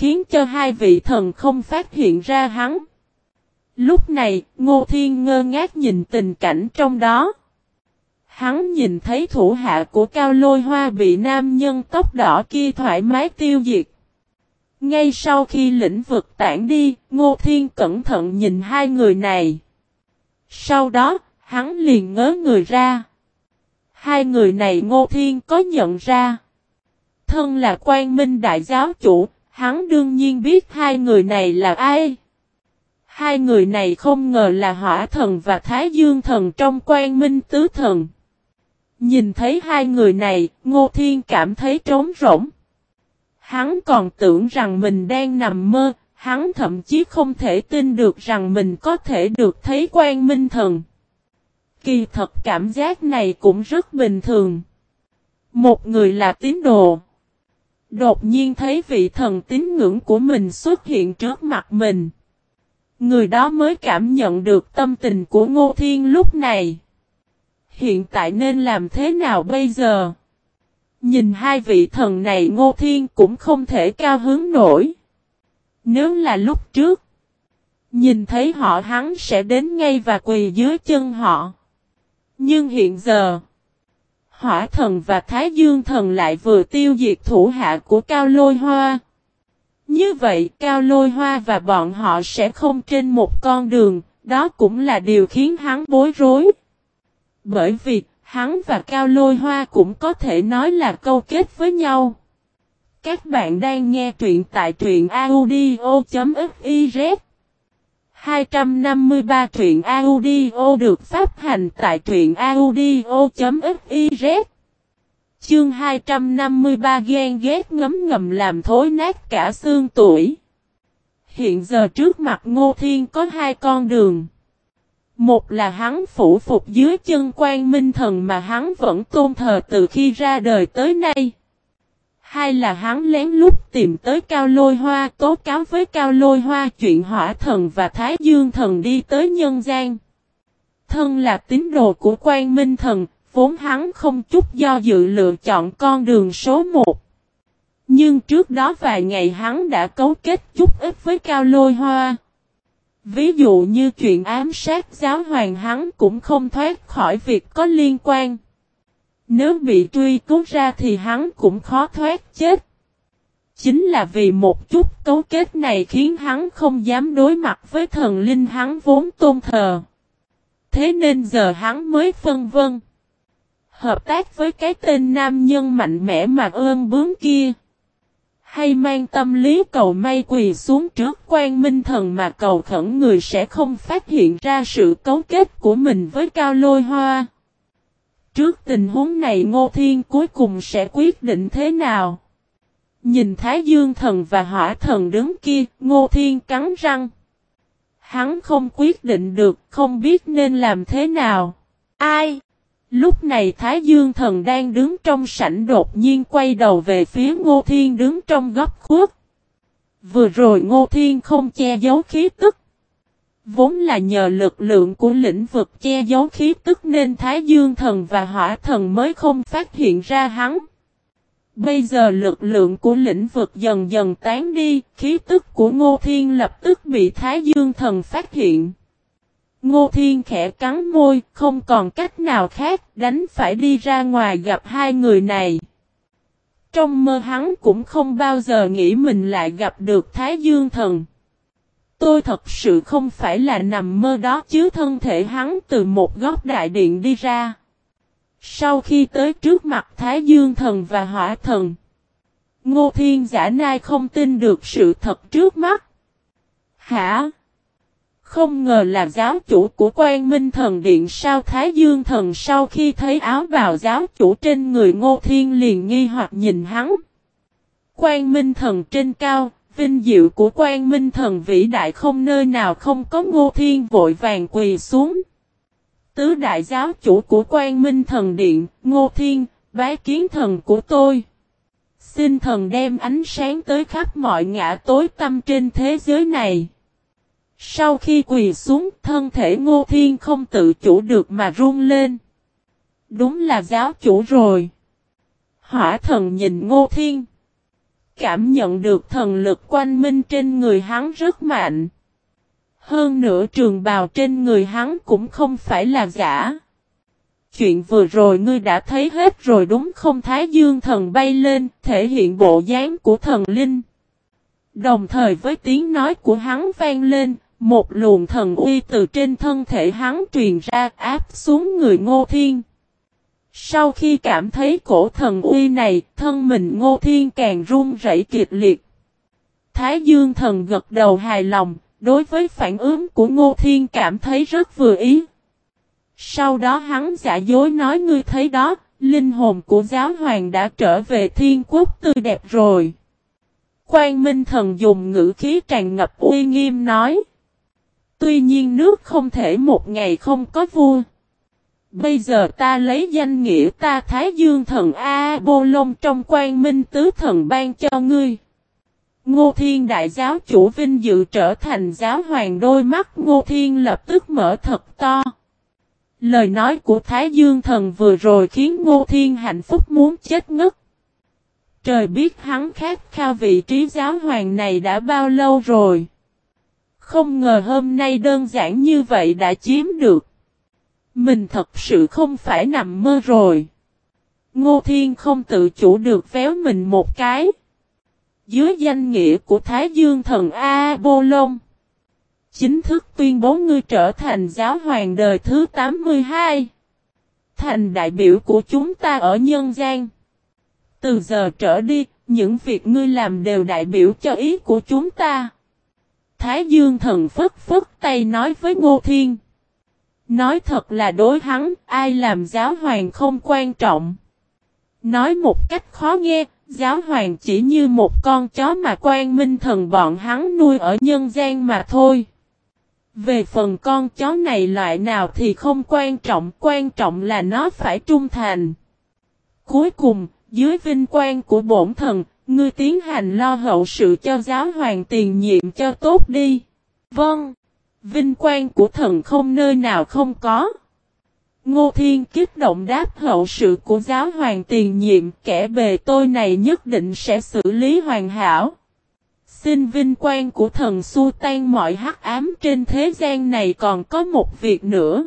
Khiến cho hai vị thần không phát hiện ra hắn. Lúc này, Ngô Thiên ngơ ngác nhìn tình cảnh trong đó. Hắn nhìn thấy thủ hạ của Cao Lôi Hoa bị nam nhân tóc đỏ kia thoải mái tiêu diệt. Ngay sau khi lĩnh vực tản đi, Ngô Thiên cẩn thận nhìn hai người này. Sau đó, hắn liền ngớ người ra. Hai người này Ngô Thiên có nhận ra. Thân là quan minh đại giáo chủ, hắn đương nhiên biết hai người này là ai. Hai người này không ngờ là hỏa thần và thái dương thần trong quan minh tứ thần. Nhìn thấy hai người này, Ngô Thiên cảm thấy trống rỗng. Hắn còn tưởng rằng mình đang nằm mơ, hắn thậm chí không thể tin được rằng mình có thể được thấy quan minh thần. Kỳ thật cảm giác này cũng rất bình thường. Một người là tín đồ. Đột nhiên thấy vị thần tín ngưỡng của mình xuất hiện trước mặt mình. Người đó mới cảm nhận được tâm tình của Ngô Thiên lúc này. Hiện tại nên làm thế nào bây giờ? Nhìn hai vị thần này Ngô Thiên cũng không thể cao hứng nổi. Nếu là lúc trước, nhìn thấy họ hắn sẽ đến ngay và quỳ dưới chân họ. Nhưng hiện giờ, hỏa thần và thái dương thần lại vừa tiêu diệt thủ hạ của Cao Lôi Hoa. Như vậy Cao Lôi Hoa và bọn họ sẽ không trên một con đường, đó cũng là điều khiến hắn bối rối. Bởi vì, hắn và Cao Lôi Hoa cũng có thể nói là câu kết với nhau. Các bạn đang nghe truyện tại truyện audio.fif 253 truyện audio được phát hành tại truyện audio.fiz Chương 253 ghen ghét ngấm ngầm làm thối nát cả xương tuổi. Hiện giờ trước mặt Ngô Thiên có hai con đường. Một là hắn phủ phục dưới chân quan minh thần mà hắn vẫn tôn thờ từ khi ra đời tới nay. Hai là hắn lén lút tìm tới Cao Lôi Hoa tố cáo với Cao Lôi Hoa chuyện hỏa thần và Thái Dương thần đi tới nhân gian. Thân là tín đồ của quan minh thần, vốn hắn không chút do dự lựa chọn con đường số một. Nhưng trước đó vài ngày hắn đã cấu kết chút ít với Cao Lôi Hoa. Ví dụ như chuyện ám sát giáo hoàng hắn cũng không thoát khỏi việc có liên quan. Nếu bị truy cứu ra thì hắn cũng khó thoát chết. Chính là vì một chút cấu kết này khiến hắn không dám đối mặt với thần linh hắn vốn tôn thờ. Thế nên giờ hắn mới phân vân. Hợp tác với cái tên nam nhân mạnh mẽ mà ơn bướng kia. Hay mang tâm lý cầu may quỳ xuống trước quan minh thần mà cầu khẩn người sẽ không phát hiện ra sự cấu kết của mình với cao lôi hoa. Trước tình huống này Ngô Thiên cuối cùng sẽ quyết định thế nào? Nhìn Thái Dương thần và hỏa thần đứng kia, Ngô Thiên cắn răng. Hắn không quyết định được, không biết nên làm thế nào. Ai? Lúc này Thái Dương thần đang đứng trong sảnh đột nhiên quay đầu về phía Ngô Thiên đứng trong góc khuất. Vừa rồi Ngô Thiên không che giấu khí tức. Vốn là nhờ lực lượng của lĩnh vực che giấu khí tức nên Thái Dương thần và Hỏa thần mới không phát hiện ra hắn. Bây giờ lực lượng của lĩnh vực dần dần tán đi, khí tức của Ngô Thiên lập tức bị Thái Dương thần phát hiện. Ngô Thiên khẽ cắn môi, không còn cách nào khác, đánh phải đi ra ngoài gặp hai người này. Trong mơ hắn cũng không bao giờ nghĩ mình lại gặp được Thái Dương Thần. Tôi thật sự không phải là nằm mơ đó chứ thân thể hắn từ một góc đại điện đi ra. Sau khi tới trước mặt Thái Dương Thần và Hỏa Thần, Ngô Thiên giả nai không tin được sự thật trước mắt. Hả? Không ngờ là giáo chủ của quan minh thần điện sao Thái Dương thần sau khi thấy áo bào giáo chủ trên người ngô thiên liền nghi hoặc nhìn hắn. Quan minh thần trên cao, vinh diệu của quan minh thần vĩ đại không nơi nào không có ngô thiên vội vàng quỳ xuống. Tứ đại giáo chủ của quan minh thần điện, ngô thiên, bái kiến thần của tôi. Xin thần đem ánh sáng tới khắp mọi ngã tối tâm trên thế giới này. Sau khi quỳ xuống, thân thể Ngô Thiên không tự chủ được mà run lên. Đúng là giáo chủ rồi. Hỏa thần nhìn Ngô Thiên. Cảm nhận được thần lực quanh minh trên người hắn rất mạnh. Hơn nữa trường bào trên người hắn cũng không phải là giả. Chuyện vừa rồi ngươi đã thấy hết rồi đúng không Thái Dương thần bay lên, thể hiện bộ dáng của thần linh. Đồng thời với tiếng nói của hắn vang lên, một luồng thần uy từ trên thân thể hắn truyền ra áp xuống người Ngô Thiên. Sau khi cảm thấy cổ thần uy này, thân mình Ngô Thiên càng run rẩy kịch liệt. Thái Dương thần gật đầu hài lòng, đối với phản ứng của Ngô Thiên cảm thấy rất vừa ý. Sau đó hắn giả dối nói ngươi thấy đó, linh hồn của giáo hoàng đã trở về thiên quốc tươi đẹp rồi. Quang Minh thần dùng ngữ khí tràn ngập uy nghiêm nói. Tuy nhiên nước không thể một ngày không có vua. Bây giờ ta lấy danh nghĩa ta Thái Dương thần A Bô Lông trong quan minh tứ thần ban cho ngươi. Ngô Thiên đại giáo chủ vinh dự trở thành giáo hoàng đôi mắt, Ngô Thiên lập tức mở thật to. Lời nói của Thái Dương thần vừa rồi khiến Ngô Thiên hạnh phúc muốn chết ngất. Trời biết hắn khát khao vị trí giáo hoàng này đã bao lâu rồi. Không ngờ hôm nay đơn giản như vậy đã chiếm được. Mình thật sự không phải nằm mơ rồi. Ngô Thiên không tự chủ được véo mình một cái. Dưới danh nghĩa của Thái Dương thần A Bô Long. Chính thức tuyên bố ngươi trở thành giáo hoàng đời thứ 82. Thành đại biểu của chúng ta ở nhân gian. Từ giờ trở đi, những việc ngươi làm đều đại biểu cho ý của chúng ta. Thái Dương thần phất phất tay nói với Ngô Thiên. Nói thật là đối hắn, ai làm giáo hoàng không quan trọng. Nói một cách khó nghe, giáo hoàng chỉ như một con chó mà quan minh thần bọn hắn nuôi ở nhân gian mà thôi. Về phần con chó này loại nào thì không quan trọng, quan trọng là nó phải trung thành. Cuối cùng, dưới vinh quang của bổn thần, ngươi tiến hành lo hậu sự cho giáo hoàng tiền nhiệm cho tốt đi. Vâng, vinh quang của thần không nơi nào không có. Ngô Thiên kích động đáp hậu sự của giáo hoàng tiền nhiệm, kẻ bề tôi này nhất định sẽ xử lý hoàn hảo. Xin vinh quang của thần xua tan mọi hắc ám trên thế gian này còn có một việc nữa.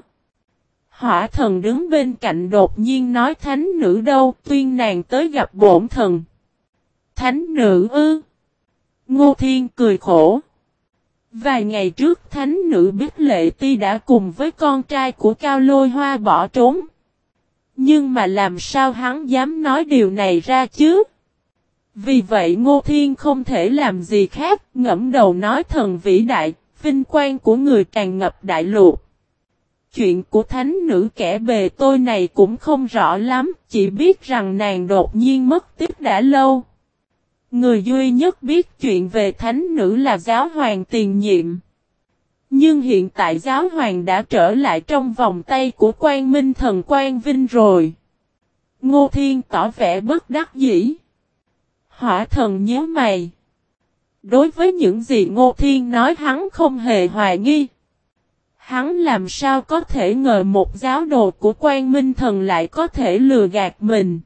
Hỏa thần đứng bên cạnh đột nhiên nói thánh nữ đâu, tuyên nàng tới gặp bổn thần. Thánh nữ ư. Ngô Thiên cười khổ. Vài ngày trước thánh nữ biết lệ ti đã cùng với con trai của Cao Lôi Hoa bỏ trốn. Nhưng mà làm sao hắn dám nói điều này ra chứ? Vì vậy Ngô Thiên không thể làm gì khác, ngẫm đầu nói thần vĩ đại, vinh quang của người tràn ngập đại lục. Chuyện của thánh nữ kẻ bề tôi này cũng không rõ lắm, chỉ biết rằng nàng đột nhiên mất tiếp đã lâu. Người duy nhất biết chuyện về thánh nữ là giáo hoàng tiền nhiệm. Nhưng hiện tại giáo hoàng đã trở lại trong vòng tay của quan minh thần quan vinh rồi. Ngô Thiên tỏ vẻ bất đắc dĩ. Hỏa thần nhớ mày. Đối với những gì Ngô Thiên nói hắn không hề hoài nghi. Hắn làm sao có thể ngờ một giáo đồ của quan minh thần lại có thể lừa gạt mình.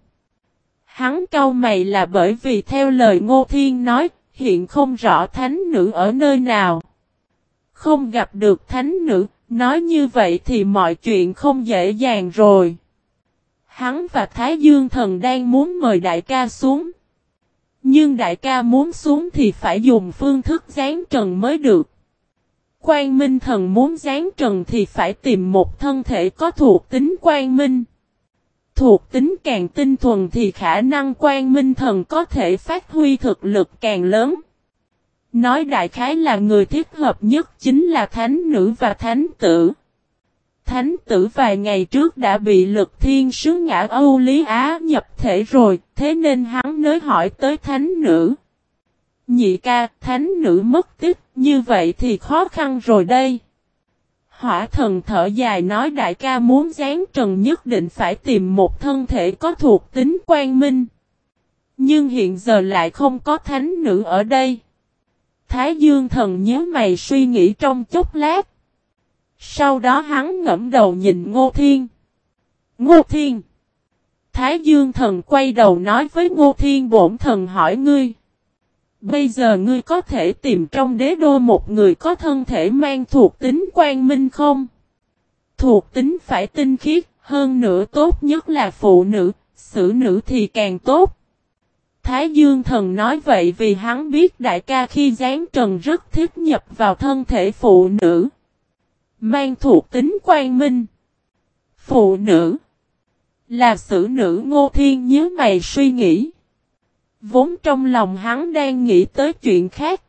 Hắn cau mày là bởi vì theo lời Ngô Thiên nói, hiện không rõ thánh nữ ở nơi nào. Không gặp được thánh nữ, nói như vậy thì mọi chuyện không dễ dàng rồi. Hắn và Thái Dương Thần đang muốn mời đại ca xuống. Nhưng đại ca muốn xuống thì phải dùng phương thức gián trần mới được. Quang Minh Thần muốn gián trần thì phải tìm một thân thể có thuộc tính Quang Minh. Thuộc tính càng tinh thuần thì khả năng quan Minh Thần có thể phát huy thực lực càng lớn. Nói đại khái là người thích hợp nhất chính là thánh nữ và thánh tử. Thánh tử vài ngày trước đã bị lực thiên sứ ngã Âu Lý Á nhập thể rồi, thế nên hắn nới hỏi tới thánh nữ. Nhị ca, thánh nữ mất tích, như vậy thì khó khăn rồi đây. Hỏa thần thở dài nói đại ca muốn gián trần nhất định phải tìm một thân thể có thuộc tính quan minh. Nhưng hiện giờ lại không có thánh nữ ở đây. Thái dương thần nhớ mày suy nghĩ trong chốc lát. Sau đó hắn ngẫm đầu nhìn Ngô Thiên. Ngô Thiên. Thái Dương thần quay đầu nói với Ngô Thiên bổn thần hỏi ngươi. Bây giờ ngươi có thể tìm trong đế đô một người có thân thể mang thuộc tính quang minh không? Thuộc tính phải tinh khiết, hơn nữa tốt nhất là phụ nữ, xử nữ thì càng tốt. Thái Dương thần nói vậy vì hắn biết đại ca khi gián trần rất thích nhập vào thân thể phụ nữ. Mang thuộc tính quang minh. Phụ nữ. Là xử nữ ngô thiên nhớ mày suy nghĩ. Vốn trong lòng hắn đang nghĩ tới chuyện khác.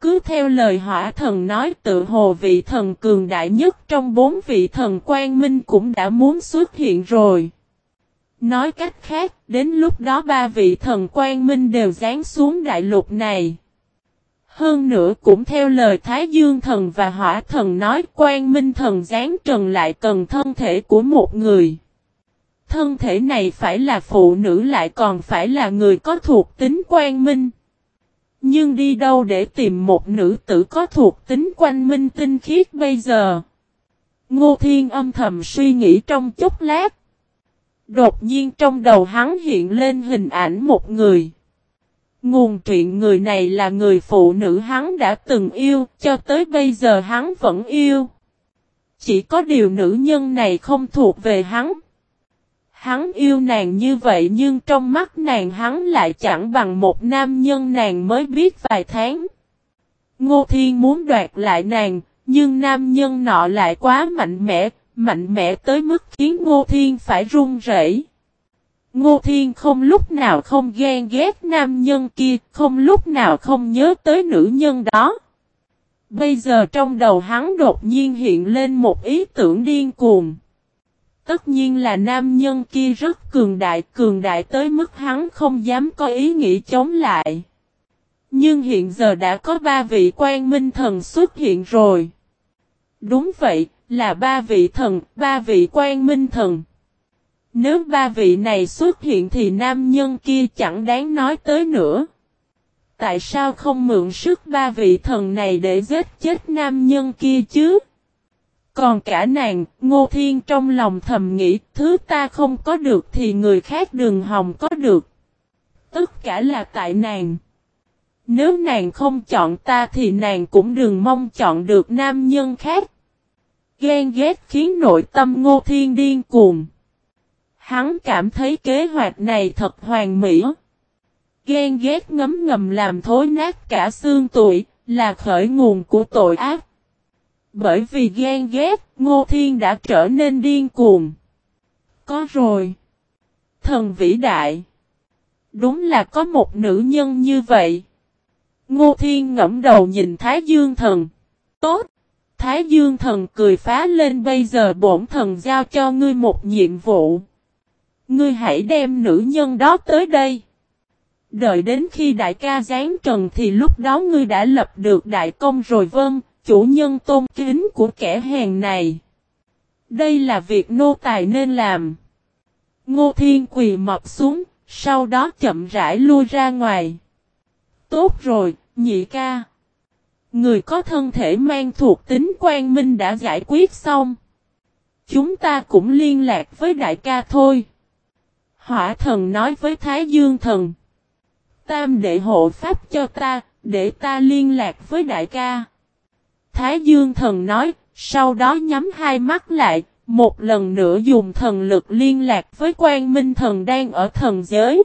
Cứ theo lời hỏa thần nói tự hồ vị thần cường đại nhất trong bốn vị thần quang minh cũng đã muốn xuất hiện rồi. Nói cách khác, đến lúc đó ba vị thần quang minh đều dán xuống đại lục này. Hơn nữa cũng theo lời Thái Dương thần và Hỏa thần nói quan minh thần dán trần lại cần thân thể của một người. Thân thể này phải là phụ nữ lại còn phải là người có thuộc tính quan minh. Nhưng đi đâu để tìm một nữ tử có thuộc tính quanh minh tinh khiết bây giờ? Ngô Thiên âm thầm suy nghĩ trong chốc lát. Đột nhiên trong đầu hắn hiện lên hình ảnh một người. Nguồn truyện người này là người phụ nữ hắn đã từng yêu, cho tới bây giờ hắn vẫn yêu. Chỉ có điều nữ nhân này không thuộc về hắn. Hắn yêu nàng như vậy nhưng trong mắt nàng hắn lại chẳng bằng một nam nhân nàng mới biết vài tháng. Ngô Thiên muốn đoạt lại nàng, nhưng nam nhân nọ lại quá mạnh mẽ, mạnh mẽ tới mức khiến Ngô Thiên phải run rẩy. Ngô Thiên không lúc nào không ghen ghét nam nhân kia, không lúc nào không nhớ tới nữ nhân đó. Bây giờ trong đầu hắn đột nhiên hiện lên một ý tưởng điên cuồng. Tất nhiên là nam nhân kia rất cường đại, cường đại tới mức hắn không dám có ý nghĩ chống lại. Nhưng hiện giờ đã có ba vị quan minh thần xuất hiện rồi. Đúng vậy, là ba vị thần, ba vị quan minh thần. Nếu ba vị này xuất hiện thì nam nhân kia chẳng đáng nói tới nữa. Tại sao không mượn sức ba vị thần này để giết chết nam nhân kia chứ? Còn cả nàng, Ngô Thiên trong lòng thầm nghĩ, thứ ta không có được thì người khác Đường hòng có được. Tất cả là tại nàng. Nếu nàng không chọn ta thì nàng cũng đừng mong chọn được nam nhân khác. Ghen ghét khiến nội tâm Ngô Thiên điên cuồng. Hắn cảm thấy kế hoạch này thật hoàn mỹ. Ghen ghét ngấm ngầm làm thối nát cả xương tuổi, là khởi nguồn của tội ác. Bởi vì ghen ghét, Ngô Thiên đã trở nên điên cuồng. Có rồi. Thần vĩ đại. Đúng là có một nữ nhân như vậy. Ngô Thiên ngẫm đầu nhìn Thái Dương Thần. Tốt. Thái Dương Thần cười phá lên bây giờ bổn thần giao cho ngươi một nhiệm vụ. Ngươi hãy đem nữ nhân đó tới đây. Đợi đến khi đại ca giáng trần thì lúc đó ngươi đã lập được đại công rồi vâng, chủ nhân tôn kính của kẻ hèn này. Đây là việc nô tài nên làm. Ngô Thiên quỳ mập xuống, sau đó chậm rãi lui ra ngoài. Tốt rồi, nhị ca. Người có thân thể mang thuộc tính quan minh đã giải quyết xong. Chúng ta cũng liên lạc với đại ca thôi. Hỏa thần nói với Thái Dương thần. Tam đệ hộ pháp cho ta, để ta liên lạc với đại ca. Thái Dương thần nói, sau đó nhắm hai mắt lại, một lần nữa dùng thần lực liên lạc với quan minh thần đang ở thần giới.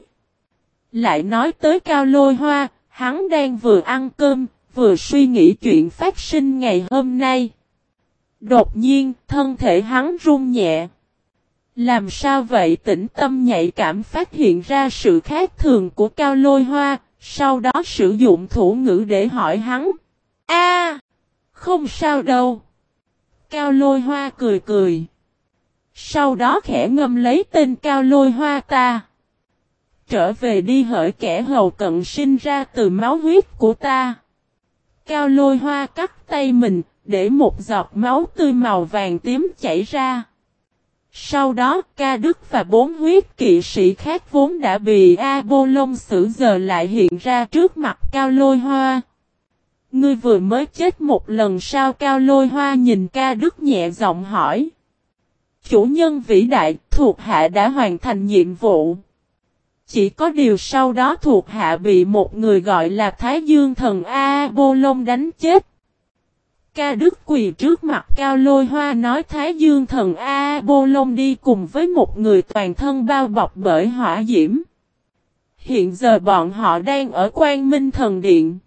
Lại nói tới cao lôi hoa, hắn đang vừa ăn cơm, vừa suy nghĩ chuyện phát sinh ngày hôm nay. Đột nhiên, thân thể hắn run nhẹ. Làm sao vậy tĩnh tâm nhạy cảm phát hiện ra sự khác thường của cao lôi hoa, sau đó sử dụng thủ ngữ để hỏi hắn. A, không sao đâu. Cao lôi hoa cười cười. Sau đó khẽ ngâm lấy tên cao lôi hoa ta. Trở về đi hỡi kẻ hầu cận sinh ra từ máu huyết của ta. Cao lôi hoa cắt tay mình, để một giọt máu tươi màu vàng tím chảy ra. Sau đó, ca đức và bốn huyết kỵ sĩ khác vốn đã bị A Bô Lông xử giờ lại hiện ra trước mặt Cao Lôi Hoa. Ngươi vừa mới chết một lần sao Cao Lôi Hoa nhìn ca đức nhẹ giọng hỏi. Chủ nhân vĩ đại, thuộc hạ đã hoàn thành nhiệm vụ. Chỉ có điều sau đó thuộc hạ bị một người gọi là Thái Dương thần A Bô Lông đánh chết. Ca Đức quỳ trước mặt Cao Lôi Hoa nói Thái Dương thần A Bô Lông đi cùng với một người toàn thân bao bọc bởi hỏa diễm. Hiện giờ bọn họ đang ở quan minh thần điện.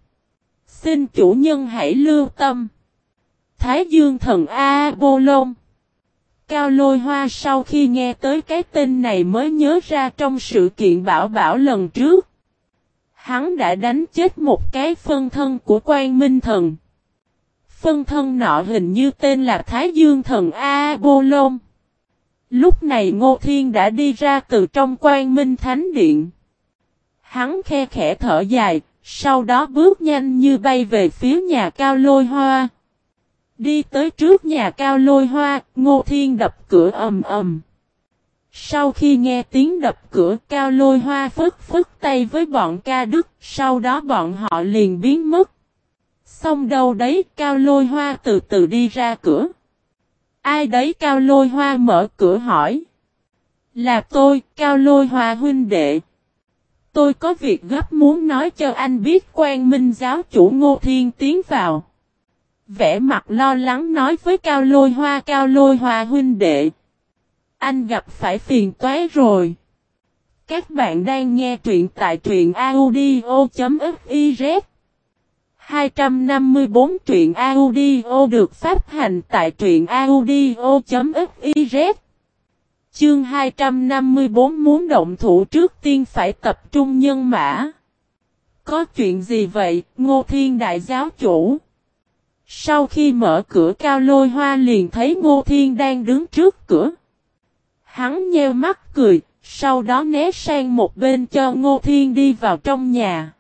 Xin chủ nhân hãy lưu tâm. Thái Dương thần A Bô Lông. Cao Lôi Hoa sau khi nghe tới cái tên này mới nhớ ra trong sự kiện bảo bảo lần trước. Hắn đã đánh chết một cái phân thân của quan minh thần. Phân thân nọ hình như tên là Thái Dương thần A Bô Lôn. Lúc này Ngô Thiên đã đi ra từ trong quan minh thánh điện. Hắn khe khẽ thở dài, sau đó bước nhanh như bay về phía nhà cao lôi hoa. Đi tới trước nhà cao lôi hoa, Ngô Thiên đập cửa ầm ầm. Sau khi nghe tiếng đập cửa cao lôi hoa phức phức tay với bọn ca đức, sau đó bọn họ liền biến mất. Xong đâu đấy cao lôi hoa từ từ đi ra cửa. Ai đấy cao lôi hoa mở cửa hỏi. Là tôi, cao lôi hoa huynh đệ. Tôi có việc gấp muốn nói cho anh biết quan minh giáo chủ ngô thiên tiến vào. Vẽ mặt lo lắng nói với cao lôi hoa, cao lôi hoa huynh đệ. Anh gặp phải phiền toái rồi. Các bạn đang nghe truyện tại truyện audio.fiz 254 truyện audio được phát hành tại truyện audio.fiz Chương 254 muốn động thủ trước tiên phải tập trung nhân mã. Có chuyện gì vậy, Ngô Thiên Đại Giáo Chủ? Sau khi mở cửa cao lôi hoa liền thấy Ngô Thiên đang đứng trước cửa. Hắn nheo mắt cười, sau đó né sang một bên cho Ngô Thiên đi vào trong nhà.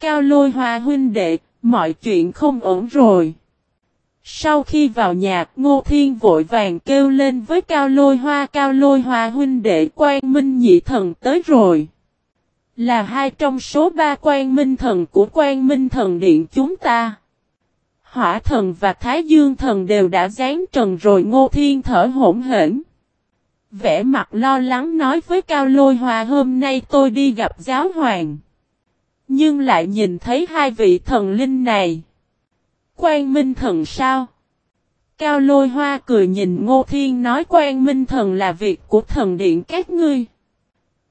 Cao lôi hoa huynh đệ, mọi chuyện không ổn rồi. Sau khi vào nhà, Ngô Thiên vội vàng kêu lên với Cao Lôi Hoa Cao Lôi Hoa huynh đệ quan minh nhị thần tới rồi. Là hai trong số ba quan minh thần của quan minh thần điện chúng ta. Hỏa thần và Thái Dương thần đều đã dán trần rồi Ngô Thiên thở hổn hển. Vẽ mặt lo lắng nói với Cao Lôi Hoa hôm nay tôi đi gặp giáo hoàng. Nhưng lại nhìn thấy hai vị thần linh này. Quan Minh Thần sao? Cao lôi hoa cười nhìn Ngô Thiên nói quan Minh Thần là việc của thần điện các ngươi.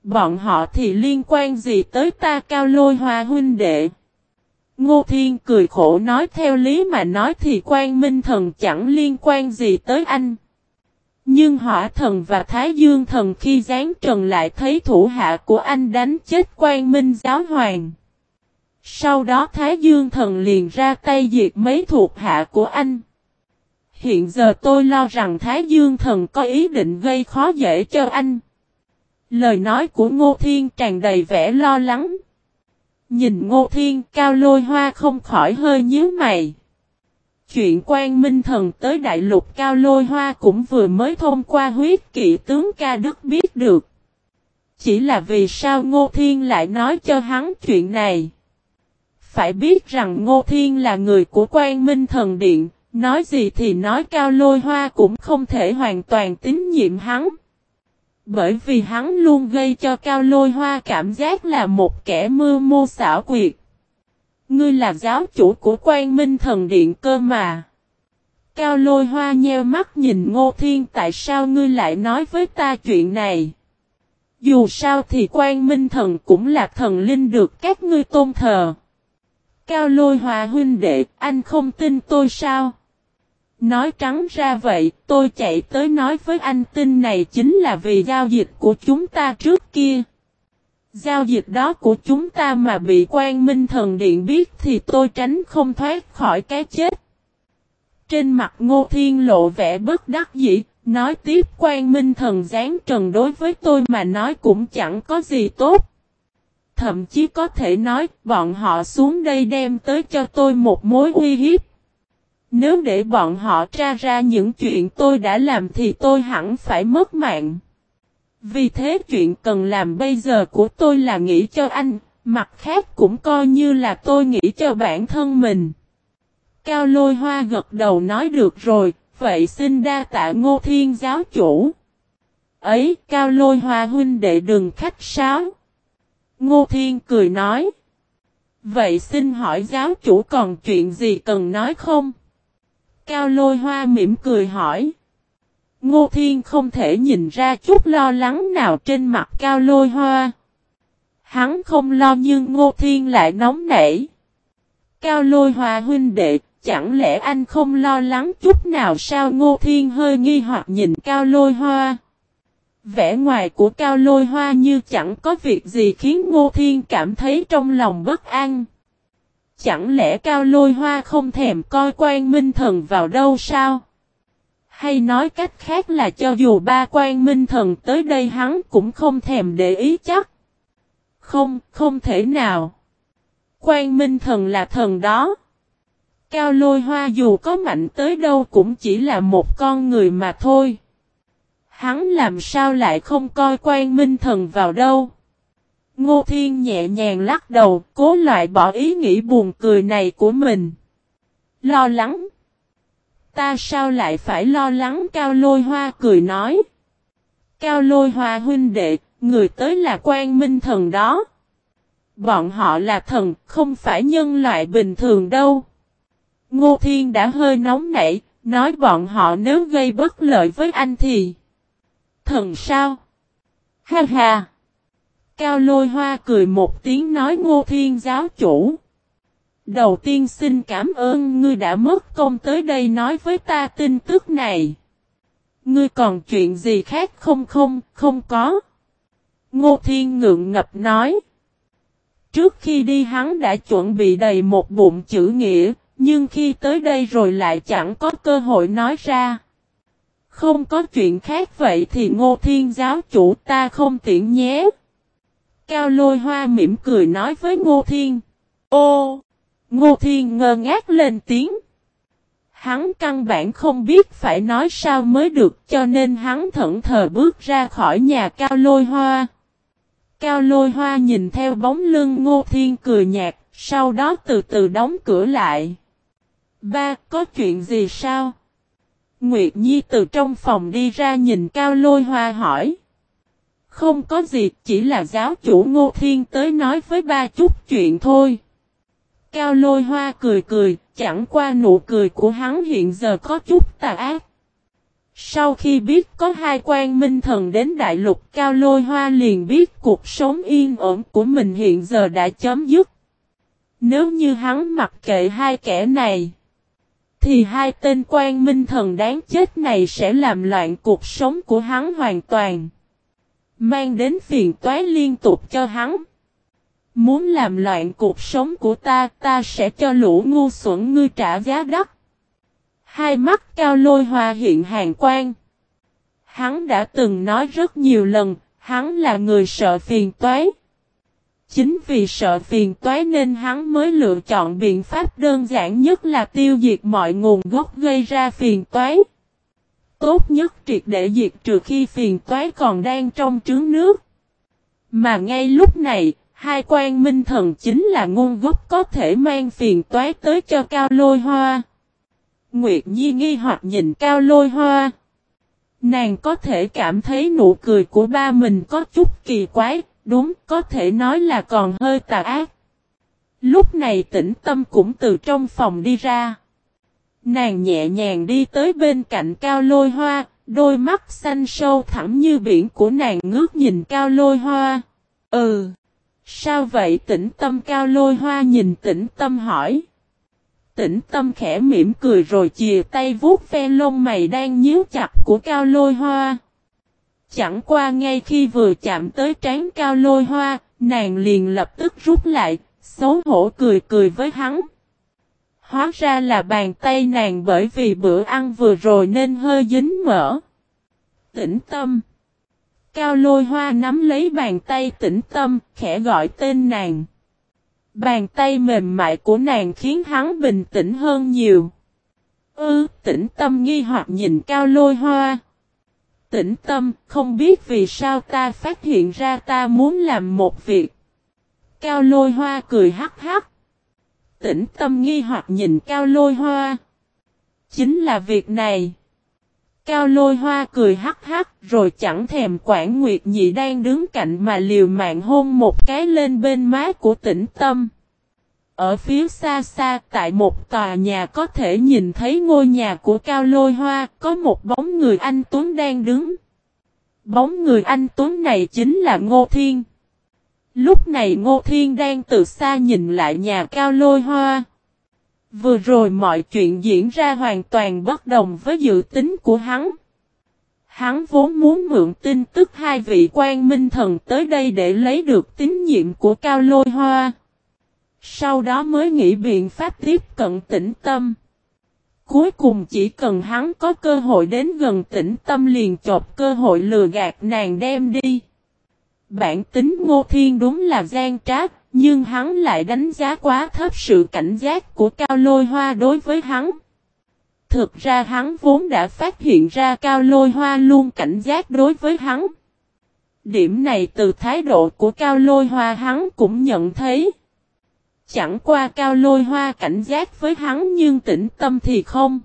Bọn họ thì liên quan gì tới ta cao lôi hoa huynh đệ? Ngô Thiên cười khổ nói theo lý mà nói thì quan Minh Thần chẳng liên quan gì tới anh. Nhưng hỏa thần và Thái Dương thần khi giáng trần lại thấy thủ hạ của anh đánh chết quan Minh giáo hoàng. Sau đó Thái Dương thần liền ra tay diệt mấy thuộc hạ của anh. Hiện giờ tôi lo rằng Thái Dương thần có ý định gây khó dễ cho anh. Lời nói của Ngô Thiên tràn đầy vẻ lo lắng. Nhìn Ngô Thiên, cao lôi hoa không khỏi hơi nhíu mày. Chuyện quan minh thần tới đại lục cao lôi hoa cũng vừa mới thông qua huyết kỵ tướng ca đức biết được. Chỉ là vì sao Ngô Thiên lại nói cho hắn chuyện này. Phải biết rằng Ngô Thiên là người của quan minh thần điện, nói gì thì nói cao lôi hoa cũng không thể hoàn toàn tín nhiệm hắn. Bởi vì hắn luôn gây cho cao lôi hoa cảm giác là một kẻ mưu mô xảo quyệt. Ngươi là giáo chủ của quan minh thần điện cơ mà. Cao lôi hoa nheo mắt nhìn ngô thiên tại sao ngươi lại nói với ta chuyện này. Dù sao thì quan minh thần cũng là thần linh được các ngươi tôn thờ. Cao lôi hòa huynh đệ, anh không tin tôi sao? Nói trắng ra vậy, tôi chạy tới nói với anh tin này chính là vì giao dịch của chúng ta trước kia. Giao dịch đó của chúng ta mà bị quan minh thần điện biết thì tôi tránh không thoát khỏi cái chết. Trên mặt ngô thiên lộ vẻ bất đắc dĩ, nói tiếp quan minh thần gián trần đối với tôi mà nói cũng chẳng có gì tốt. Thậm chí có thể nói bọn họ xuống đây đem tới cho tôi một mối uy hiếp. Nếu để bọn họ tra ra những chuyện tôi đã làm thì tôi hẳn phải mất mạng. Vì thế chuyện cần làm bây giờ của tôi là nghĩ cho anh, mặt khác cũng coi như là tôi nghĩ cho bản thân mình. Cao lôi hoa gật đầu nói được rồi, vậy xin đa tạ ngô thiên giáo chủ. Ấy, cao lôi hoa huynh đệ đừng khách sáo. Ngô Thiên cười nói. Vậy xin hỏi giáo chủ còn chuyện gì cần nói không? Cao lôi hoa mỉm cười hỏi. Ngô Thiên không thể nhìn ra chút lo lắng nào trên mặt cao lôi hoa. Hắn không lo nhưng Ngô Thiên lại nóng nảy. Cao lôi hoa huynh đệ, chẳng lẽ anh không lo lắng chút nào sao Ngô Thiên hơi nghi hoặc nhìn cao lôi hoa. Vẻ ngoài của cao lôi hoa như chẳng có việc gì khiến Ngô Thiên cảm thấy trong lòng bất an. Chẳng lẽ cao lôi hoa không thèm coi quan minh thần vào đâu sao? Hay nói cách khác là cho dù ba quan minh thần tới đây hắn cũng không thèm để ý chắc. Không, không thể nào. Quan minh thần là thần đó. Cao lôi hoa dù có mạnh tới đâu cũng chỉ là một con người mà thôi. Hắn làm sao lại không coi quan minh thần vào đâu. Ngô Thiên nhẹ nhàng lắc đầu, cố loại bỏ ý nghĩ buồn cười này của mình. Lo lắng. Ta sao lại phải lo lắng Cao Lôi Hoa cười nói. Cao Lôi Hoa huynh đệ, người tới là quan minh thần đó. Bọn họ là thần, không phải nhân loại bình thường đâu. Ngô Thiên đã hơi nóng nảy, nói bọn họ nếu gây bất lợi với anh thì... Thần sao? Ha ha! Cao lôi hoa cười một tiếng nói ngô thiên giáo chủ. Đầu tiên xin cảm ơn ngươi đã mất công tới đây nói với ta tin tức này. Ngươi còn chuyện gì khác không không, không có. Ngô Thiên ngượng ngập nói. Trước khi đi hắn đã chuẩn bị đầy một bụng chữ nghĩa, nhưng khi tới đây rồi lại chẳng có cơ hội nói ra. Không có chuyện khác vậy thì Ngô Thiên giáo chủ ta không tiện nhé. Cao lôi hoa mỉm cười nói với Ngô Thiên. Ô! Ngô Thiên ngơ ngác lên tiếng. Hắn căn bản không biết phải nói sao mới được cho nên hắn thẫn thờ bước ra khỏi nhà cao lôi hoa. Cao lôi hoa nhìn theo bóng lưng ngô thiên cười nhạt, sau đó từ từ đóng cửa lại. Ba, có chuyện gì sao? Nguyệt Nhi từ trong phòng đi ra nhìn cao lôi hoa hỏi. Không có gì, chỉ là giáo chủ ngô thiên tới nói với ba chút chuyện thôi. Cao lôi hoa cười cười, chẳng qua nụ cười của hắn hiện giờ có chút tà ác. Sau khi biết có hai quan minh thần đến đại lục Cao Lôi Hoa liền biết cuộc sống yên ổn của mình hiện giờ đã chấm dứt. Nếu như hắn mặc kệ hai kẻ này, thì hai tên quan minh thần đáng chết này sẽ làm loạn cuộc sống của hắn hoàn toàn. Mang đến phiền toái liên tục cho hắn. Muốn làm loạn cuộc sống của ta, ta sẽ cho lũ ngu xuẩn ngươi trả giá đắt. Hai mắt cao lôi hoa hiện hàng quan. Hắn đã từng nói rất nhiều lần, hắn là người sợ phiền toái. Chính vì sợ phiền toái nên hắn mới lựa chọn biện pháp đơn giản nhất là tiêu diệt mọi nguồn gốc gây ra phiền toái. Tốt nhất triệt để diệt trừ khi phiền toái còn đang trong trứng nước. Mà ngay lúc này, hai quan minh thần chính là nguồn gốc có thể mang phiền toái tới cho cao lôi hoa. Nguyệt Nhi nghi hoặc nhìn cao lôi hoa. Nàng có thể cảm thấy nụ cười của ba mình có chút kỳ quái, đúng có thể nói là còn hơi tà ác. Lúc này tĩnh tâm cũng từ trong phòng đi ra. Nàng nhẹ nhàng đi tới bên cạnh cao lôi hoa, đôi mắt xanh sâu thẳm như biển của nàng ngước nhìn cao lôi hoa. Ừ, sao vậy tĩnh tâm cao lôi hoa nhìn tĩnh tâm hỏi tĩnh tâm khẽ mỉm cười rồi chìa tay vuốt ve lông mày đang nhíu chặt của cao lôi hoa. Chẳng qua ngay khi vừa chạm tới trán cao lôi hoa, nàng liền lập tức rút lại, xấu hổ cười cười với hắn. Hóa ra là bàn tay nàng bởi vì bữa ăn vừa rồi nên hơi dính mỡ. Tĩnh tâm. Cao lôi hoa nắm lấy bàn tay tĩnh tâm, khẽ gọi tên nàng. Bàn tay mềm mại của nàng khiến hắn bình tĩnh hơn nhiều. Ư, tĩnh tâm nghi hoặc nhìn cao lôi hoa. Tĩnh tâm, không biết vì sao ta phát hiện ra ta muốn làm một việc. Cao lôi hoa cười hắc hắc. Tĩnh tâm nghi hoặc nhìn cao lôi hoa. Chính là việc này. Cao lôi hoa cười hắc hắc rồi chẳng thèm quản Nguyệt Nhị đang đứng cạnh mà liều mạng hôn một cái lên bên má của tĩnh tâm. Ở phía xa xa, tại một tòa nhà có thể nhìn thấy ngôi nhà của Cao Lôi Hoa, có một bóng người anh Tuấn đang đứng. Bóng người anh Tuấn này chính là Ngô Thiên. Lúc này Ngô Thiên đang từ xa nhìn lại nhà Cao Lôi Hoa. Vừa rồi mọi chuyện diễn ra hoàn toàn bất đồng với dự tính của hắn. Hắn vốn muốn mượn tin tức hai vị quan minh thần tới đây để lấy được tín nhiệm của Cao Lôi Hoa. Sau đó mới nghĩ biện pháp tiếp cận tĩnh tâm. Cuối cùng chỉ cần hắn có cơ hội đến gần tĩnh tâm liền chộp cơ hội lừa gạt nàng đem đi. Bản tính ngô thiên đúng là gian trác, nhưng hắn lại đánh giá quá thấp sự cảnh giác của cao lôi hoa đối với hắn. Thực ra hắn vốn đã phát hiện ra cao lôi hoa luôn cảnh giác đối với hắn. Điểm này từ thái độ của cao lôi hoa hắn cũng nhận thấy. Chẳng qua cao lôi hoa cảnh giác với hắn nhưng tĩnh tâm thì không.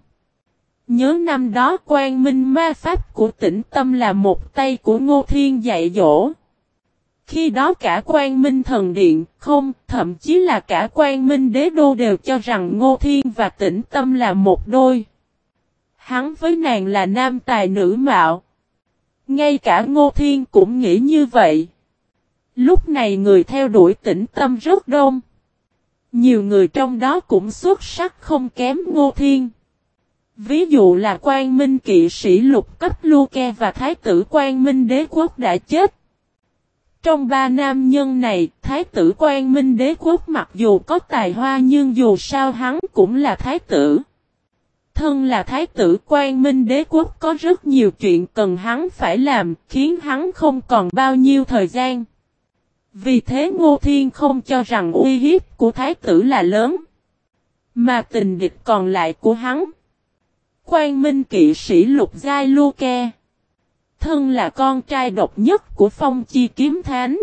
Nhớ năm đó quan minh ma pháp của tĩnh tâm là một tay của ngô thiên dạy dỗ. Khi đó cả quan minh thần điện, không, thậm chí là cả quan minh đế đô đều cho rằng ngô thiên và tĩnh tâm là một đôi. Hắn với nàng là nam tài nữ mạo. Ngay cả ngô thiên cũng nghĩ như vậy. Lúc này người theo đuổi tĩnh tâm rất đông. Nhiều người trong đó cũng xuất sắc không kém Ngô Thiên. Ví dụ là quan minh kỵ sĩ lục cấp Luke và thái tử quan minh đế quốc đã chết. Trong ba nam nhân này, thái tử quan minh đế quốc mặc dù có tài hoa nhưng dù sao hắn cũng là thái tử. Thân là thái tử quan minh đế quốc có rất nhiều chuyện cần hắn phải làm, khiến hắn không còn bao nhiêu thời gian. Vì thế Ngô Thiên không cho rằng uy hiếp của thái tử là lớn. Mà tình địch còn lại của hắn. Quan minh kỵ sĩ lục giai Luke. Thân là con trai độc nhất của phong chi kiếm thánh.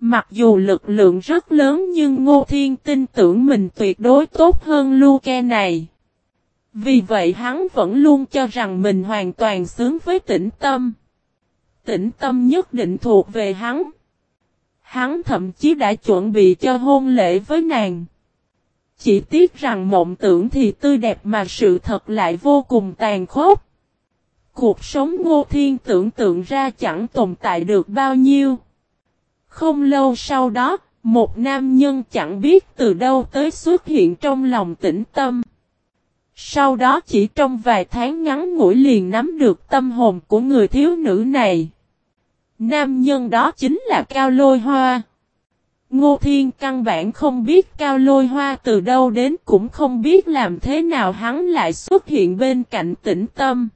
Mặc dù lực lượng rất lớn nhưng Ngô Thiên tin tưởng mình tuyệt đối tốt hơn Luke này. Vì vậy hắn vẫn luôn cho rằng mình hoàn toàn xứng với tĩnh tâm. Tĩnh tâm nhất định thuộc về hắn. Hắn thậm chí đã chuẩn bị cho hôn lễ với nàng. Chỉ tiếc rằng mộng tưởng thì tươi đẹp mà sự thật lại vô cùng tàn khốc. Cuộc sống ngô thiên tưởng tượng ra chẳng tồn tại được bao nhiêu. Không lâu sau đó, một nam nhân chẳng biết từ đâu tới xuất hiện trong lòng tĩnh tâm. Sau đó chỉ trong vài tháng ngắn ngủi liền nắm được tâm hồn của người thiếu nữ này. Nam nhân đó chính là Cao Lôi Hoa. Ngô Thiên căn bản không biết Cao Lôi Hoa từ đâu đến cũng không biết làm thế nào hắn lại xuất hiện bên cạnh tĩnh tâm.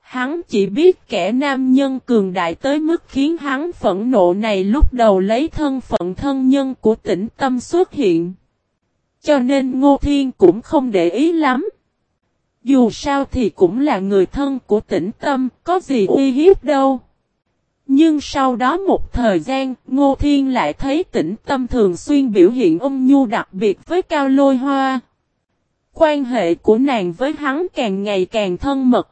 Hắn chỉ biết kẻ nam nhân cường đại tới mức khiến hắn phẫn nộ này lúc đầu lấy thân phận thân nhân của tĩnh tâm xuất hiện. Cho nên Ngô Thiên cũng không để ý lắm. Dù sao thì cũng là người thân của tĩnh tâm, có gì uy hiếp đâu. Nhưng sau đó một thời gian, Ngô Thiên lại thấy tĩnh tâm thường xuyên biểu hiện ôm nhu đặc biệt với Cao Lôi Hoa. Quan hệ của nàng với hắn càng ngày càng thân mật.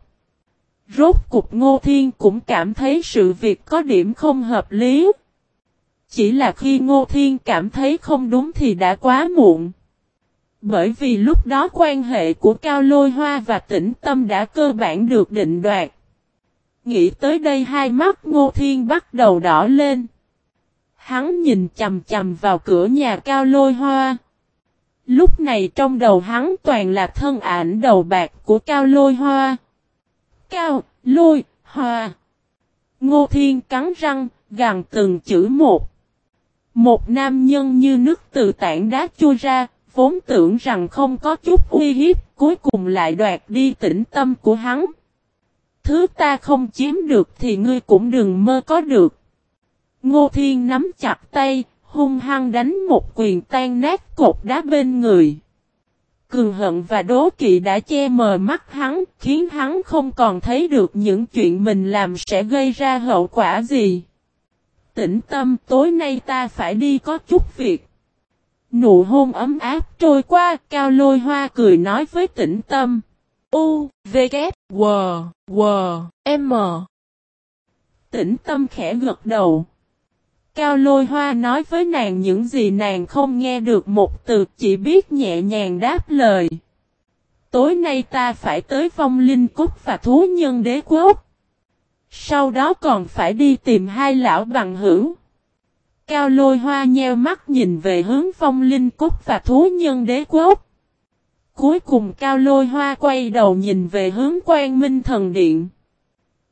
Rốt cục Ngô Thiên cũng cảm thấy sự việc có điểm không hợp lý. Chỉ là khi Ngô Thiên cảm thấy không đúng thì đã quá muộn. Bởi vì lúc đó quan hệ của Cao Lôi Hoa và tĩnh tâm đã cơ bản được định đoạt. Nghĩ tới đây hai mắt Ngô Thiên bắt đầu đỏ lên. Hắn nhìn chầm chầm vào cửa nhà Cao Lôi Hoa. Lúc này trong đầu hắn toàn là thân ảnh đầu bạc của Cao Lôi Hoa. Cao, Lôi, Hoa. Ngô Thiên cắn răng, gằn từng chữ một. Một nam nhân như nước từ tảng đá chua ra, vốn tưởng rằng không có chút uy hiếp, cuối cùng lại đoạt đi tĩnh tâm của hắn. Thứ ta không chiếm được thì ngươi cũng đừng mơ có được. Ngô Thiên nắm chặt tay, hung hăng đánh một quyền tan nát cột đá bên người. Cường hận và đố kỵ đã che mờ mắt hắn, khiến hắn không còn thấy được những chuyện mình làm sẽ gây ra hậu quả gì. Tĩnh tâm tối nay ta phải đi có chút việc. Nụ hôn ấm áp trôi qua, cao lôi hoa cười nói với tĩnh tâm. U, V, K, W, W, M. Tĩnh tâm khẽ gật đầu. Cao lôi hoa nói với nàng những gì nàng không nghe được một từ chỉ biết nhẹ nhàng đáp lời. Tối nay ta phải tới phong linh cúc và thú nhân đế quốc. Sau đó còn phải đi tìm hai lão bằng hữu. Cao lôi hoa nheo mắt nhìn về hướng phong linh cúc và thú nhân đế quốc. Cuối cùng cao lôi hoa quay đầu nhìn về hướng quan minh thần điện.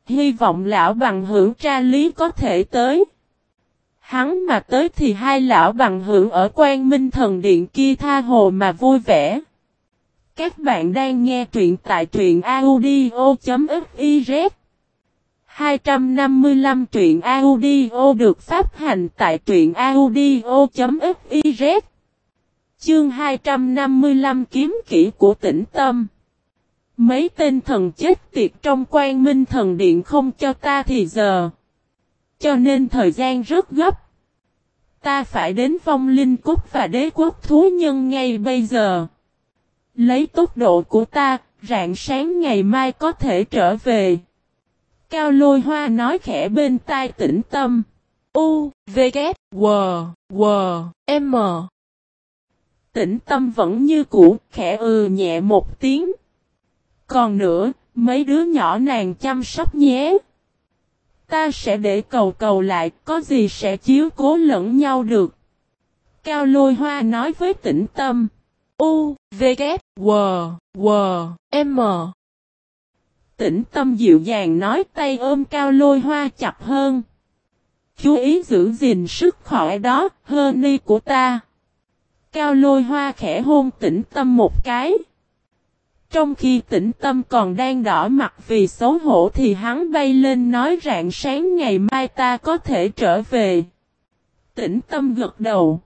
Hy vọng lão bằng hữu tra lý có thể tới. Hắn mà tới thì hai lão bằng hữu ở quan minh thần điện kia tha hồ mà vui vẻ. Các bạn đang nghe truyện tại truyện audio.fiz 255 truyện audio được phát hành tại truyện audio.fiz Chương 255 kiếm kỹ của tĩnh tâm Mấy tên thần chết tiệt trong quan minh thần điện không cho ta thì giờ. Cho nên thời gian rất gấp. Ta phải đến phong linh quốc và đế quốc thú nhân ngay bây giờ. Lấy tốc độ của ta, rạng sáng ngày mai có thể trở về. Cao lôi hoa nói khẽ bên tai tĩnh tâm. U, V, K, W, W, M. Tĩnh tâm vẫn như cũ, khẽ ừ nhẹ một tiếng. Còn nữa, mấy đứa nhỏ nàng chăm sóc nhé. Ta sẽ để cầu cầu lại, có gì sẽ chiếu cố lẫn nhau được. Cao lôi hoa nói với tĩnh tâm. U, V, K, W, W, M. Tĩnh tâm dịu dàng nói tay ôm cao lôi hoa chặt hơn. Chú ý giữ gìn sức khỏe đó, hơ ni của ta. Cao lôi hoa khẽ hôn tĩnh tâm một cái. Trong khi tĩnh tâm còn đang đỏ mặt vì xấu hổ thì hắn bay lên nói rạng sáng ngày mai ta có thể trở về. Tĩnh tâm gật đầu.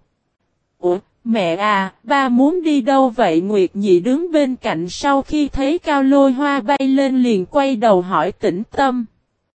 Ủa, mẹ à, ba muốn đi đâu vậy? Nguyệt Nhị đứng bên cạnh sau khi thấy cao lôi hoa bay lên liền quay đầu hỏi tĩnh tâm.